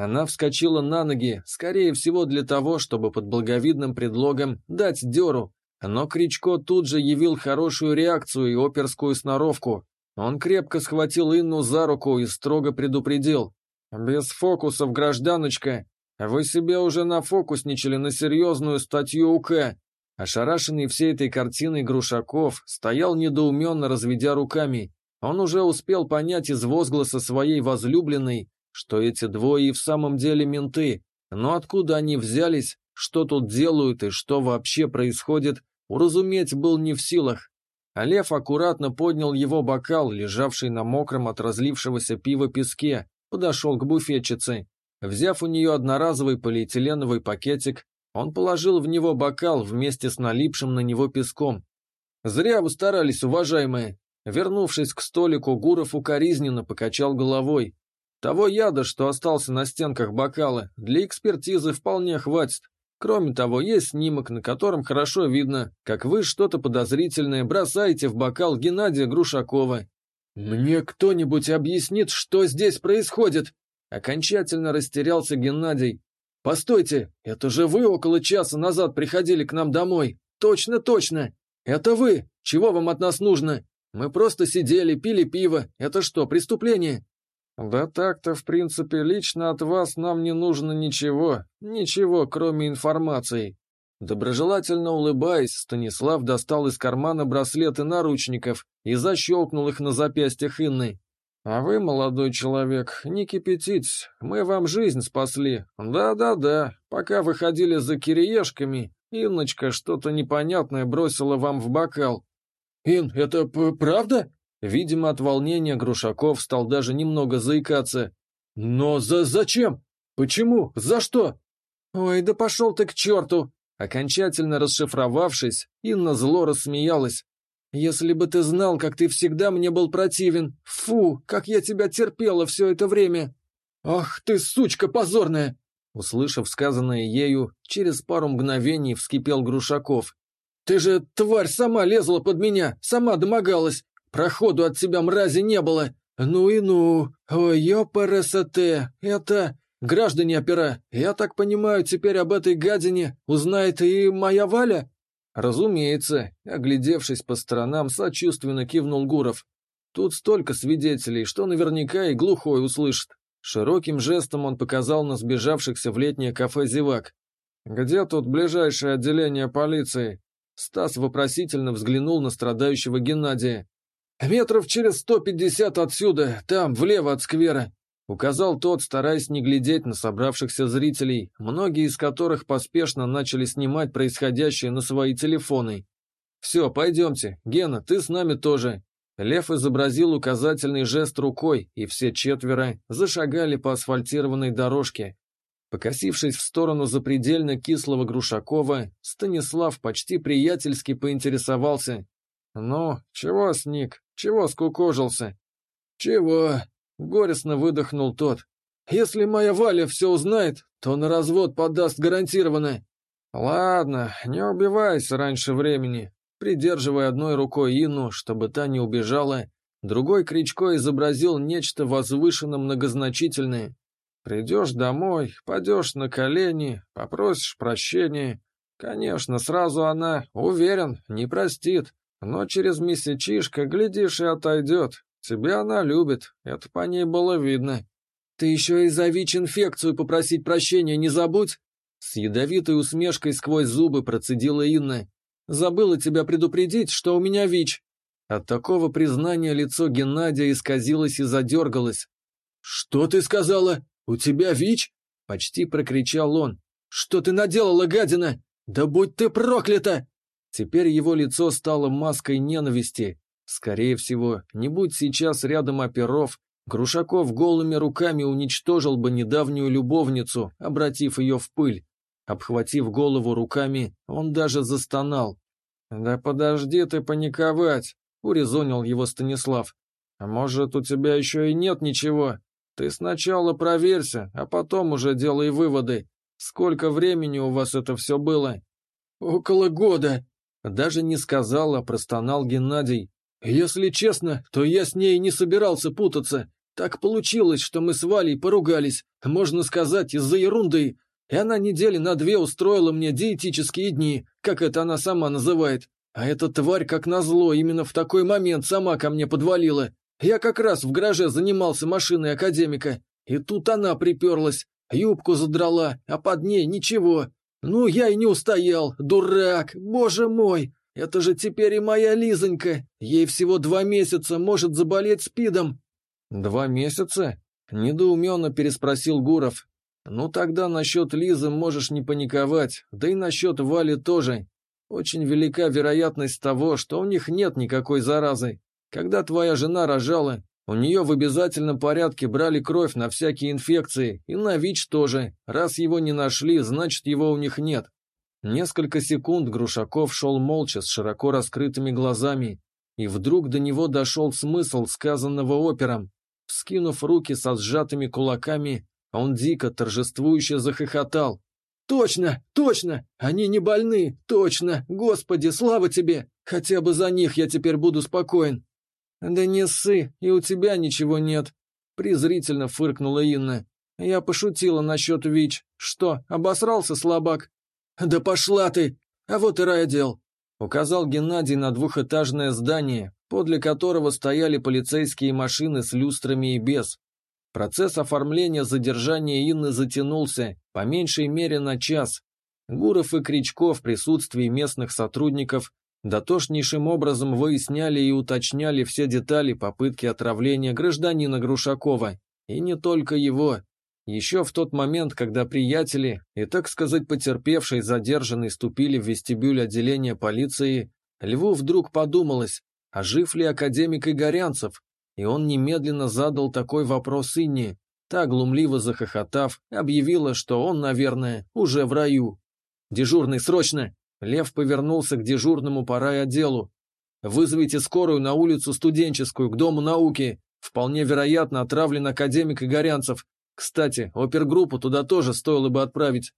Она вскочила на ноги, скорее всего для того, чтобы под благовидным предлогом дать дёру. Но Кричко тут же явил хорошую реакцию и оперскую сноровку. Он крепко схватил Инну за руку и строго предупредил. «Без фокусов, гражданочка. Вы себе уже нафокусничали на серьезную статью УК». Ошарашенный всей этой картиной Грушаков стоял недоуменно, разведя руками. Он уже успел понять из возгласа своей возлюбленной, что эти двое и в самом деле менты. Но откуда они взялись, что тут делают и что вообще происходит, уразуметь был не в силах. А лев аккуратно поднял его бокал, лежавший на мокром от разлившегося пива песке, подошел к буфетчице. Взяв у нее одноразовый полиэтиленовый пакетик, он положил в него бокал вместе с налипшим на него песком. «Зря вы старались, уважаемые!» Вернувшись к столику, Гуров укоризненно покачал головой. «Того яда, что остался на стенках бокала, для экспертизы вполне хватит. Кроме того, есть снимок, на котором хорошо видно, как вы что-то подозрительное бросаете в бокал Геннадия Грушакова. «Мне кто-нибудь объяснит, что здесь происходит?» Окончательно растерялся Геннадий. «Постойте, это же вы около часа назад приходили к нам домой. Точно, точно. Это вы. Чего вам от нас нужно? Мы просто сидели, пили пиво. Это что, преступление?» «Да так-то, в принципе, лично от вас нам не нужно ничего. Ничего, кроме информации». Доброжелательно улыбаясь, Станислав достал из кармана браслеты наручников и защелкнул их на запястьях Инны. «А вы, молодой человек, не кипятитесь, мы вам жизнь спасли. Да-да-да, пока выходили за кириешками, Инночка что-то непонятное бросила вам в бокал». «Ин, это правда?» Видимо, от волнения Грушаков стал даже немного заикаться. «Но за зачем? Почему? За что?» «Ой, да пошел ты к черту!» Окончательно расшифровавшись, Инна зло рассмеялась. «Если бы ты знал, как ты всегда мне был противен! Фу, как я тебя терпела все это время!» «Ах ты, сучка позорная!» Услышав сказанное ею, через пару мгновений вскипел Грушаков. «Ты же, тварь, сама лезла под меня, сама домогалась! Проходу от тебя, мрази, не было! Ну и ну! Ой, ёпрст! Это... «Граждане опера, я так понимаю, теперь об этой гадине узнает и моя Валя?» «Разумеется», — оглядевшись по сторонам, сочувственно кивнул Гуров. «Тут столько свидетелей, что наверняка и глухой услышит». Широким жестом он показал на сбежавшихся в летнее кафе зевак. «Где тут ближайшее отделение полиции?» Стас вопросительно взглянул на страдающего Геннадия. «Метров через сто пятьдесят отсюда, там, влево от сквера», Указал тот, стараясь не глядеть на собравшихся зрителей, многие из которых поспешно начали снимать происходящее на свои телефоны. «Все, пойдемте. Гена, ты с нами тоже». Лев изобразил указательный жест рукой, и все четверо зашагали по асфальтированной дорожке. Покосившись в сторону запредельно кислого Грушакова, Станислав почти приятельски поинтересовался. «Ну, чего сник? Чего скукожился?» «Чего?» Горестно выдохнул тот. «Если моя Валя все узнает, то на развод подаст гарантированно». «Ладно, не убивайся раньше времени». Придерживая одной рукой Инну, чтобы та не убежала, другой Кричко изобразил нечто возвышенно многозначительное. «Придешь домой, падешь на колени, попросишь прощения. Конечно, сразу она, уверен, не простит, но через месячишко, глядишь, и отойдет. Тебя она любит, это по ней было видно. Ты еще и за ВИЧ-инфекцию попросить прощения не забудь. С ядовитой усмешкой сквозь зубы процедила Инна. Забыла тебя предупредить, что у меня ВИЧ. От такого признания лицо Геннадия исказилось и задергалось. «Что ты сказала? У тебя ВИЧ?» Почти прокричал он. «Что ты наделала, гадина? Да будь ты проклята!» Теперь его лицо стало маской ненависти, Скорее всего, не будь сейчас рядом оперов, Грушаков голыми руками уничтожил бы недавнюю любовницу, обратив ее в пыль. Обхватив голову руками, он даже застонал. «Да подожди ты паниковать», — урезонил его Станислав. «А может, у тебя еще и нет ничего? Ты сначала проверься, а потом уже делай выводы. Сколько времени у вас это все было?» «Около года», — даже не сказал, а простонал Геннадий. «Если честно, то я с ней не собирался путаться. Так получилось, что мы с Валей поругались, можно сказать, из-за ерунды, и она недели на две устроила мне диетические дни, как это она сама называет. А эта тварь, как назло, именно в такой момент сама ко мне подвалила. Я как раз в гараже занимался машиной академика, и тут она приперлась, юбку задрала, а под ней ничего. Ну, я и не устоял, дурак, боже мой!» Это же теперь и моя Лизонька. Ей всего два месяца, может заболеть спидом. Два месяца? Недоуменно переспросил Гуров. Ну тогда насчет Лизы можешь не паниковать, да и насчет Вали тоже. Очень велика вероятность того, что у них нет никакой заразы. Когда твоя жена рожала, у нее в обязательном порядке брали кровь на всякие инфекции, и на ВИЧ тоже. Раз его не нашли, значит его у них нет. Несколько секунд Грушаков шел молча с широко раскрытыми глазами, и вдруг до него дошел смысл сказанного опером. Вскинув руки со сжатыми кулаками, он дико торжествующе захохотал. «Точно, точно! Они не больны! Точно! Господи, слава тебе! Хотя бы за них я теперь буду спокоен!» Да не ссы, и у тебя ничего нет. Презрительно фыркнула Инна. Я пошутила насчет ВИЧ. Что, обосрался слабак? Да пошла ты! А вот и райотдел. Указал Геннадий на двухэтажное здание, подле которого стояли полицейские машины с люстрами и без. Процесс оформления задержания Инны затянулся, по меньшей мере на час. Гуров и Кричко в присутствии местных сотрудников дотошнейшим образом выясняли и уточняли все детали попытки отравления гражданина Грушакова, и не только его. Еще в тот момент, когда приятели и, так сказать, потерпевший задержанный ступили в вестибюль отделения полиции, Льву вдруг подумалось, а жив ли академик Игорянцев, и он немедленно задал такой вопрос Инне, та, глумливо захохотав, объявила, что он, наверное, уже в раю. «Дежурный, срочно!» Лев повернулся к дежурному по райотделу. «Вызовите скорую на улицу Студенческую, к Дому науки. Вполне вероятно, отравлен академик Игорянцев. Кстати, опергруппу туда тоже стоило бы отправить.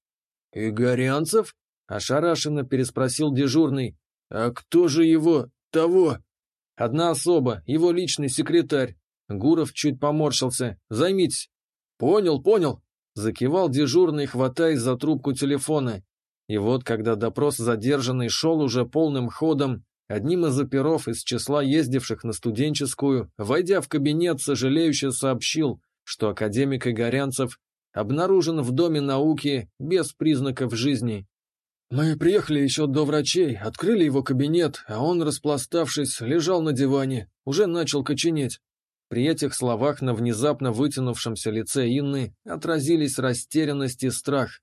«Игорянцев?» — ошарашенно переспросил дежурный. «А кто же его... того?» «Одна особа, его личный секретарь». Гуров чуть поморщился. «Займитесь». «Понял, понял», — закивал дежурный, хватаясь за трубку телефона. И вот, когда допрос задержанный шел уже полным ходом, одним из оперов из числа ездивших на студенческую, войдя в кабинет, сожалеюще сообщил, что академик Игорянцев обнаружен в Доме науки без признаков жизни. Мы приехали еще до врачей, открыли его кабинет, а он, распластавшись, лежал на диване, уже начал коченеть. При этих словах на внезапно вытянувшемся лице Инны отразились растерянность и страх.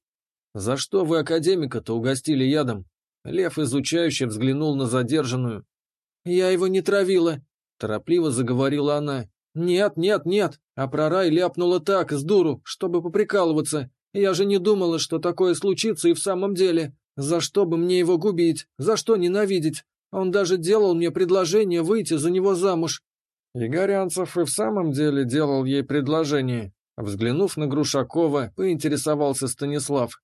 «За что вы академика-то угостили ядом?» Лев изучающе взглянул на задержанную. «Я его не травила», — торопливо заговорила она. «Нет, нет, нет, а про рай ляпнула так, с дуру, чтобы поприкалываться. Я же не думала, что такое случится и в самом деле. За что бы мне его губить, за что ненавидеть? Он даже делал мне предложение выйти за него замуж». Игорянцев и в самом деле делал ей предложение. Взглянув на Грушакова, поинтересовался Станислав.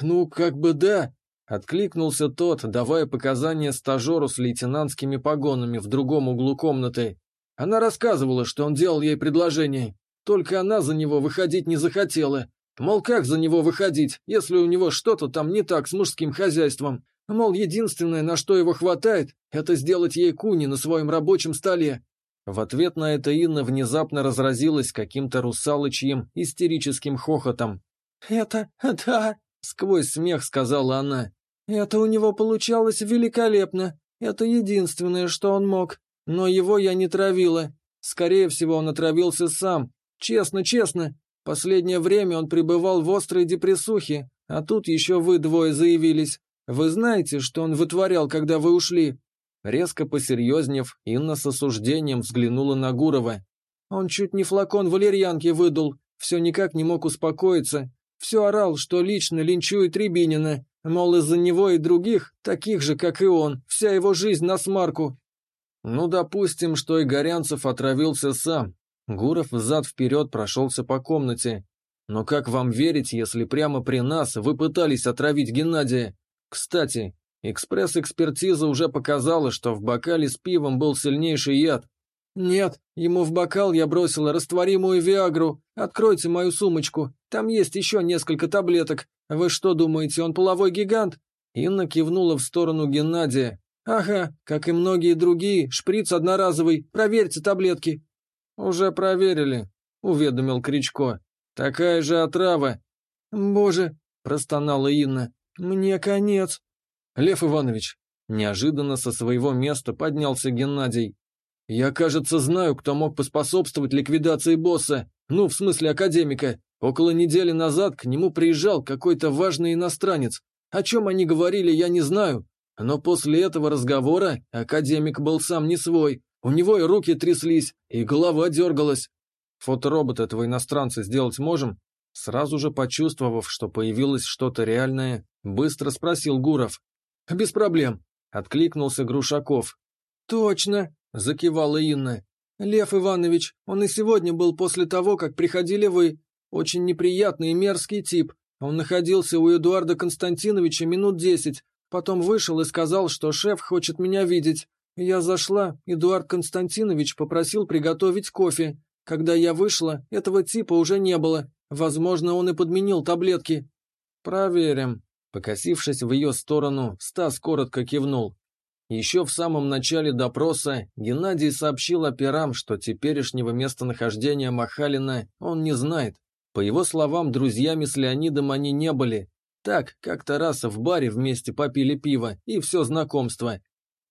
«Ну, как бы да», — откликнулся тот, давая показания стажеру с лейтенантскими погонами в другом углу комнаты. Она рассказывала, что он делал ей предложение. Только она за него выходить не захотела. Мол, как за него выходить, если у него что-то там не так с мужским хозяйством? Мол, единственное, на что его хватает, это сделать ей куни на своем рабочем столе. В ответ на это Инна внезапно разразилась каким-то русалочьим истерическим хохотом. «Это... да...» — сквозь смех сказала она. «Это у него получалось великолепно. Это единственное, что он мог. Но его я не травила. Скорее всего, он отравился сам. Честно, честно. Последнее время он пребывал в острой депрессухе, а тут еще вы двое заявились. Вы знаете, что он вытворял, когда вы ушли?» Резко посерьезнев, Инна с осуждением взглянула на Гурова. Он чуть не флакон валерьянки выдул, все никак не мог успокоиться. Все орал, что лично линчует Рябинина, мол, из-за него и других, таких же, как и он, вся его жизнь на смарку. Ну, допустим, что Игорянцев отравился сам. Гуров взад-вперед прошелся по комнате. Но как вам верить, если прямо при нас вы пытались отравить Геннадия? Кстати, экспресс-экспертиза уже показала, что в бокале с пивом был сильнейший яд. Нет, ему в бокал я бросила растворимую Виагру. Откройте мою сумочку, там есть еще несколько таблеток. Вы что думаете, он половой гигант? Инна кивнула в сторону Геннадия, «Ага, как и многие другие, шприц одноразовый, проверьте таблетки». «Уже проверили», — уведомил Кричко. «Такая же отрава». «Боже», — простонала Инна, — «мне конец». «Лев Иванович», — неожиданно со своего места поднялся Геннадий. «Я, кажется, знаю, кто мог поспособствовать ликвидации босса, ну, в смысле академика. Около недели назад к нему приезжал какой-то важный иностранец. О чем они говорили, я не знаю, но после этого разговора академик был сам не свой. У него и руки тряслись, и голова дергалась. Фоторобот этого иностранца сделать можем? Сразу же почувствовав, что появилось что-то реальное, быстро спросил Гуров. «Без проблем», — откликнулся Грушаков. «Точно», — закивала Инна. «Лев Иванович, он и сегодня был после того, как приходили вы. Очень неприятный и мерзкий тип. Он находился у Эдуарда Константиновича минут десять, Потом вышел и сказал, что шеф хочет меня видеть. Я зашла, Эдуард Константинович попросил приготовить кофе. Когда я вышла, этого типа уже не было. Возможно, он и подменил таблетки. Проверим. Покосившись в ее сторону, Стас коротко кивнул. Еще в самом начале допроса Геннадий сообщил операм, что теперешнего местонахождения Махалина он не знает. По его словам, друзьями с Леонидом они не были. Так, как-то раз в баре вместе попили пиво, и все знакомство.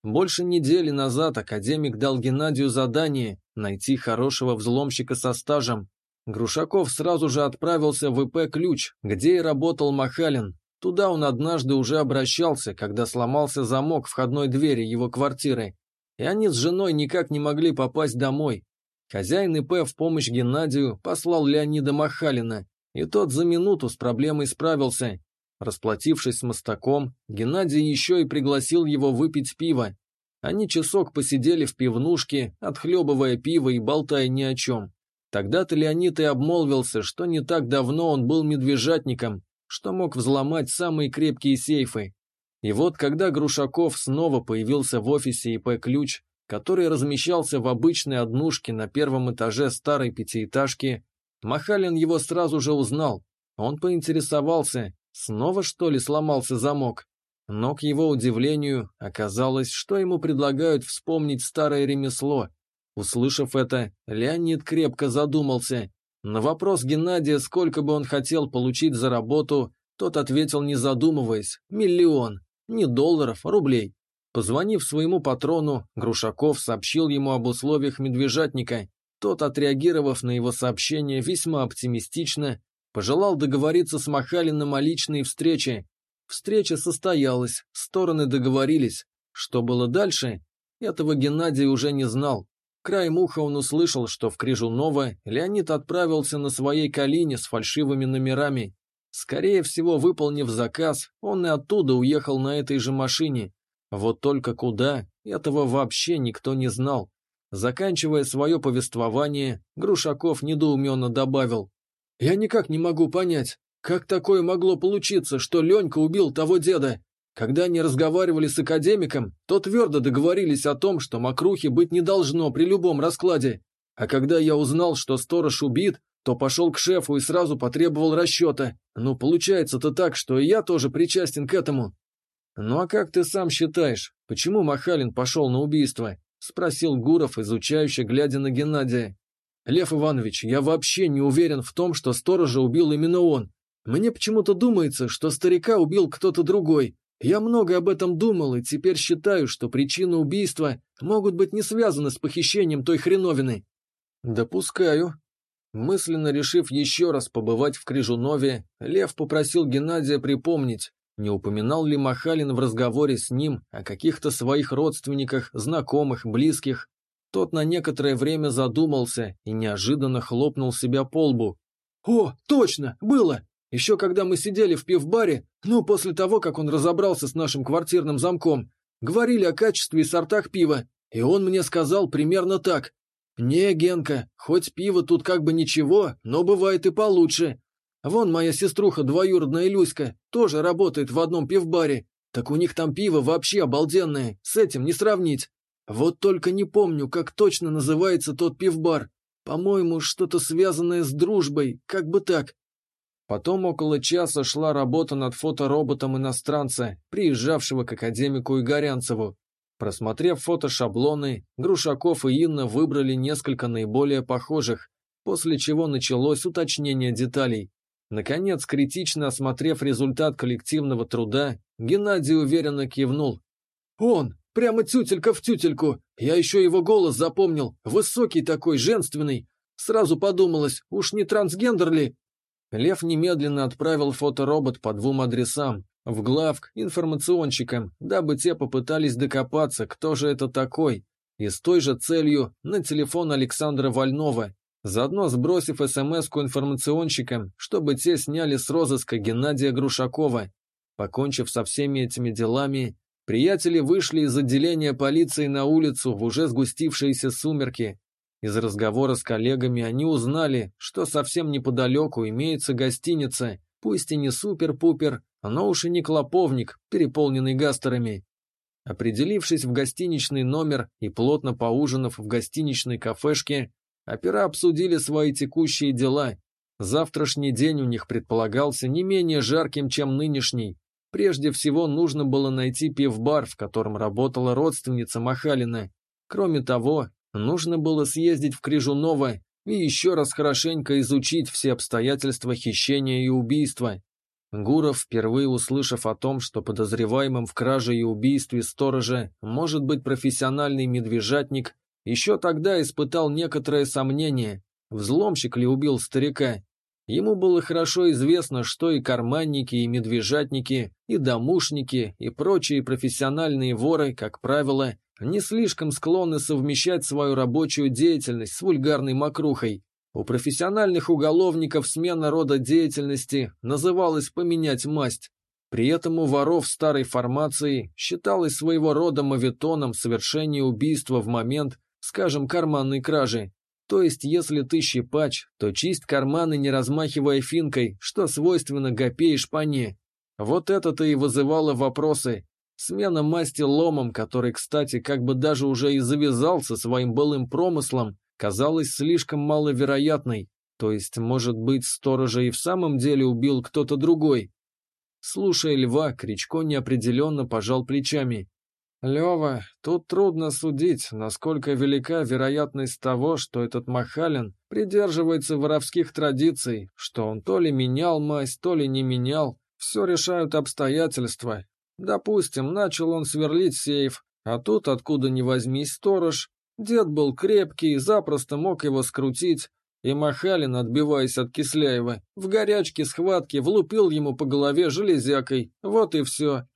Больше недели назад академик дал Геннадию задание найти хорошего взломщика со стажем. Грушаков сразу же отправился в ИП «Ключ», где и работал Махалин, Туда он однажды уже обращался, когда сломался замок входной двери его квартиры, и они с женой никак не могли попасть домой. Хозяин ИП в помощь Геннадию послал Леонида Махалина, и тот за минуту с проблемой справился. Расплатившись с мостаком, Геннадий еще и пригласил его выпить пиво. Они часок посидели в пивнушке, отхлебывая пиво и болтая ни о чем. Тогда-то Леонид и обмолвился, что не так давно он был медвежатником, что мог взломать самые крепкие сейфы. И вот когда Грушаков снова появился в офисе ИП «Ключ», который размещался в обычной однушке на первом этаже старой пятиэтажки, Махалин его сразу же узнал. Он поинтересовался, снова что ли сломался замок. Но, к его удивлению, оказалось, что ему предлагают вспомнить старое ремесло. Услышав это, Леонид крепко задумался на вопрос Геннадия, сколько бы он хотел получить за работу, тот ответил, не задумываясь, миллион, не долларов, а рублей. Позвонив своему патрону, Грушаков сообщил ему об условиях медвежатника. Тот, отреагировав на его сообщение весьма оптимистично, пожелал договориться с Махалиным о личной встрече. Встреча состоялась, стороны договорились. Что было дальше, этого Геннадий уже не знал. Краем уха он услышал, что в Крижунова Леонид отправился на своей калине с фальшивыми номерами. Скорее всего, выполнив заказ, он и оттуда уехал на этой же машине. Вот только куда, этого вообще никто не знал. Заканчивая свое повествование, Грушаков недоуменно добавил. «Я никак не могу понять, как такое могло получиться, что Ленька убил того деда? Когда они разговаривали с академиком, то твердо договорились о том, что мокрухи быть не должно при любом раскладе. А когда я узнал, что сторож убит, то пошел к шефу и сразу потребовал расчета. Ну, получается-то так, что и я тоже причастен к этому. «Ну а как ты сам считаешь, почему Махалин пошел на убийство?» — спросил Гуров, изучающе глядя на Геннадия. «Лев Иванович, я вообще не уверен в том, что сторожа убил именно он. Мне почему-то думается, что старика убил кто-то другой, я много об этом думал и теперь считаю, что причины убийства могут быть не связаны с похищением той хреновины. Допускаю. Мысленно решив еще раз побывать в Крижунове, Лев попросил Геннадия припомнить, не упоминал ли Махалин в разговоре с ним о каких-то своих родственниках, знакомых, близких. Тот на некоторое время задумался и неожиданно хлопнул себя по лбу. «О, точно, было! Еще когда мы сидели в пивбаре, ну, после того, как он разобрался с нашим квартирным замком, говорили о качестве и сортах пива, и он мне сказал примерно так. «Не, Генка, хоть пиво тут как бы ничего, но бывает и получше. Вон моя сеструха двоюродная Люська тоже работает в одном пивбаре. Так у них там пиво вообще обалденное, с этим не сравнить. Вот только не помню, как точно называется тот пивбар. По-моему, что-то связанное с дружбой, как бы так. Потом около часа шла работа над фотороботом иностранца, приезжавшего к академику Игорянцеву. Просмотрев фотошаблоны, Грушаков и Инна выбрали несколько наиболее похожих, после чего началось уточнение деталей. Наконец, критично осмотрев результат коллективного труда, Геннадий уверенно кивнул. «Он! Прямо тютелька в тютельку! Я еще его голос запомнил, высокий такой, женственный. Сразу подумалось, уж не трансгендер ли?» Лев немедленно отправил фоторобот по двум адресам, в главк, информационщикам, дабы те попытались докопаться, кто же это такой, и с той же целью на телефон Александра Вольнова, заодно сбросив СМС-ку информационщикам, чтобы те сняли с розыска Геннадия Грушакова. Покончив со всеми этими делами, приятели вышли из отделения полиции на улицу в уже сгустившиеся сумерки, из разговора с коллегами они узнали, что совсем неподалеку имеется гостиница, пусть и не супер-пупер, но уж и не клоповник, переполненный гастерами. Определившись в гостиничный номер и плотно поужинав в гостиничной кафешке, опера обсудили свои текущие дела. Завтрашний день у них предполагался не менее жарким, чем нынешний. Прежде всего нужно было найти пивбар, в котором работала родственница Махалина. Кроме того, нужно было съездить в Крижуново и еще раз хорошенько изучить все обстоятельства хищения и убийства. Гуров, впервые услышав о том, что подозреваемым в краже и убийстве сторожа может быть профессиональный медвежатник, еще тогда испытал некоторое сомнение, взломщик ли убил старика. Ему было хорошо известно, что и карманники, и медвежатники, и домушники, и прочие профессиональные воры, как правило, не слишком склонны совмещать свою рабочую деятельность с вульгарной мокрухой. У профессиональных уголовников смена рода деятельности называлась «поменять масть». При этом у воров старой формации считалось своего рода мавитоном совершение убийства в момент, скажем, карманной кражи. То есть, если ты щипач, то чисть карманы, не размахивая финкой, что свойственно гопе и шпане. Вот это-то и вызывало вопросы. Смена масти ломом, который, кстати, как бы даже уже и завязался своим былым промыслом, казалась слишком маловероятной. То есть, может быть, сторожа и в самом деле убил кто-то другой. Слушая льва, Кричко неопределенно пожал плечами. «Лева, тут трудно судить, насколько велика вероятность того, что этот Махалин придерживается воровских традиций, что он то ли менял мазь, то ли не менял. Все решают обстоятельства. Допустим, начал он сверлить сейф, а тут, откуда ни возьмись, сторож. Дед был крепкий, запросто мог его скрутить, и Махалин, отбиваясь от Кисляева, в горячке схватки влупил ему по голове железякой. Вот и все.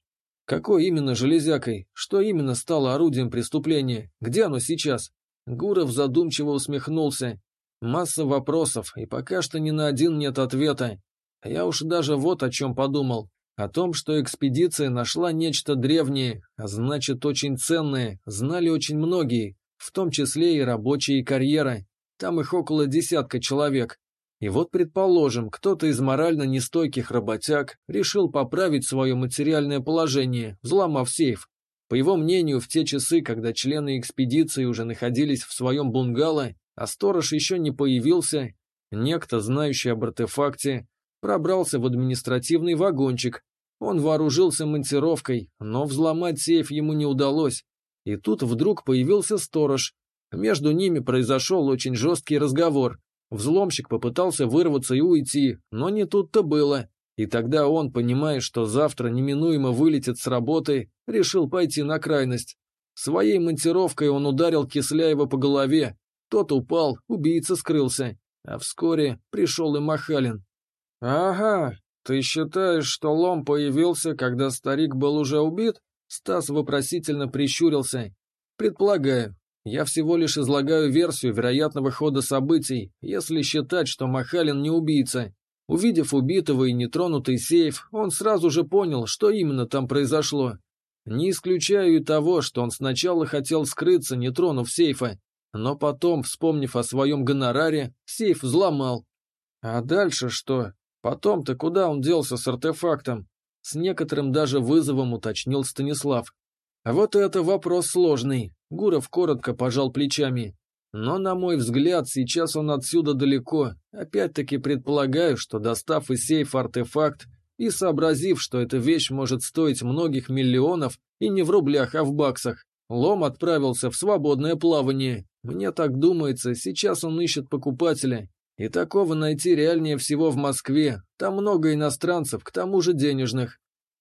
Какой именно железякой? Что именно стало орудием преступления? Где оно сейчас? Гуров задумчиво усмехнулся. Масса вопросов, и пока что ни на один нет ответа. Я уж даже вот о чем подумал. О том, что экспедиция нашла нечто древнее, а значит очень ценное, знали очень многие, в том числе и рабочие карьеры. Там их около десятка человек. И вот, предположим, кто-то из морально нестойких работяг решил поправить свое материальное положение, взломав сейф. По его мнению, в те часы, когда члены экспедиции уже находились в своем бунгало, а сторож еще не появился, некто, знающий об артефакте, пробрался в административный вагончик. Он вооружился монтировкой, но взломать сейф ему не удалось. И тут вдруг появился сторож. Между ними произошел очень жесткий разговор. Взломщик попытался вырваться и уйти, но не тут-то было. И тогда он, понимая, что завтра неминуемо вылетит с работы, решил пойти на крайность. Своей монтировкой он ударил Кисляева по голове. Тот упал, убийца скрылся. А вскоре пришел и Махалин. «Ага, ты считаешь, что лом появился, когда старик был уже убит?» Стас вопросительно прищурился. «Предполагаю. Я всего лишь излагаю версию вероятного хода событий, если считать, что Махалин не убийца. Увидев убитого и нетронутый сейф, он сразу же понял, что именно там произошло. Не исключаю и того, что он сначала хотел скрыться, не тронув сейфа, но потом, вспомнив о своем гонораре, сейф взломал. А дальше что? Потом-то куда он делся с артефактом? С некоторым даже вызовом уточнил Станислав. А вот это вопрос сложный. Гуров коротко пожал плечами. Но, на мой взгляд, сейчас он отсюда далеко. Опять-таки предполагаю, что достав из сейфа артефакт и сообразив, что эта вещь может стоить многих миллионов, и не в рублях, а в баксах, Лом отправился в свободное плавание. Мне так думается, сейчас он ищет покупателя. И такого найти реальнее всего в Москве. Там много иностранцев, к тому же денежных.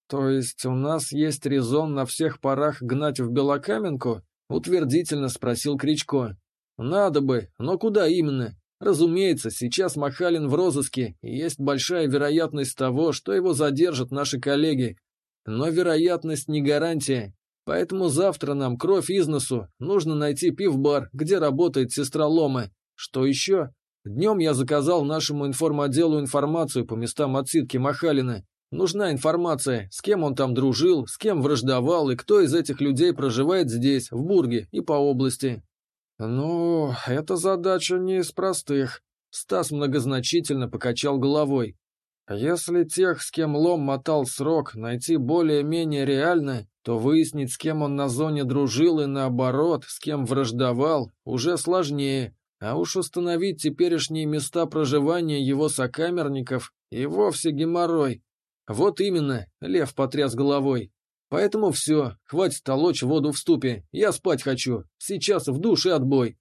То есть у нас есть резон на всех парах гнать в Белокаменку? Утвердительно спросил Кричко. Надо бы, но куда именно? Разумеется, сейчас Махалин в розыске, и есть большая вероятность того, что его задержат наши коллеги. Но вероятность не гарантия. Поэтому завтра нам кровь из носу, нужно найти пивбар, где работает сестра Лома. Что еще? Днем я заказал нашему информотделу информацию по местам отсидки Махалина. Нужна информация, с кем он там дружил, с кем враждовал и кто из этих людей проживает здесь, в Бурге и по области. Ну, эта задача не из простых. Стас многозначительно покачал головой. Если тех, с кем лом мотал срок, найти более-менее реально, то выяснить, с кем он на зоне дружил и наоборот, с кем враждовал, уже сложнее. А уж установить теперешние места проживания его сокамерников и вовсе геморрой. Вот именно, Лев потряс головой. Поэтому все, хватит толочь воду в ступе, я спать хочу, сейчас в душ и отбой.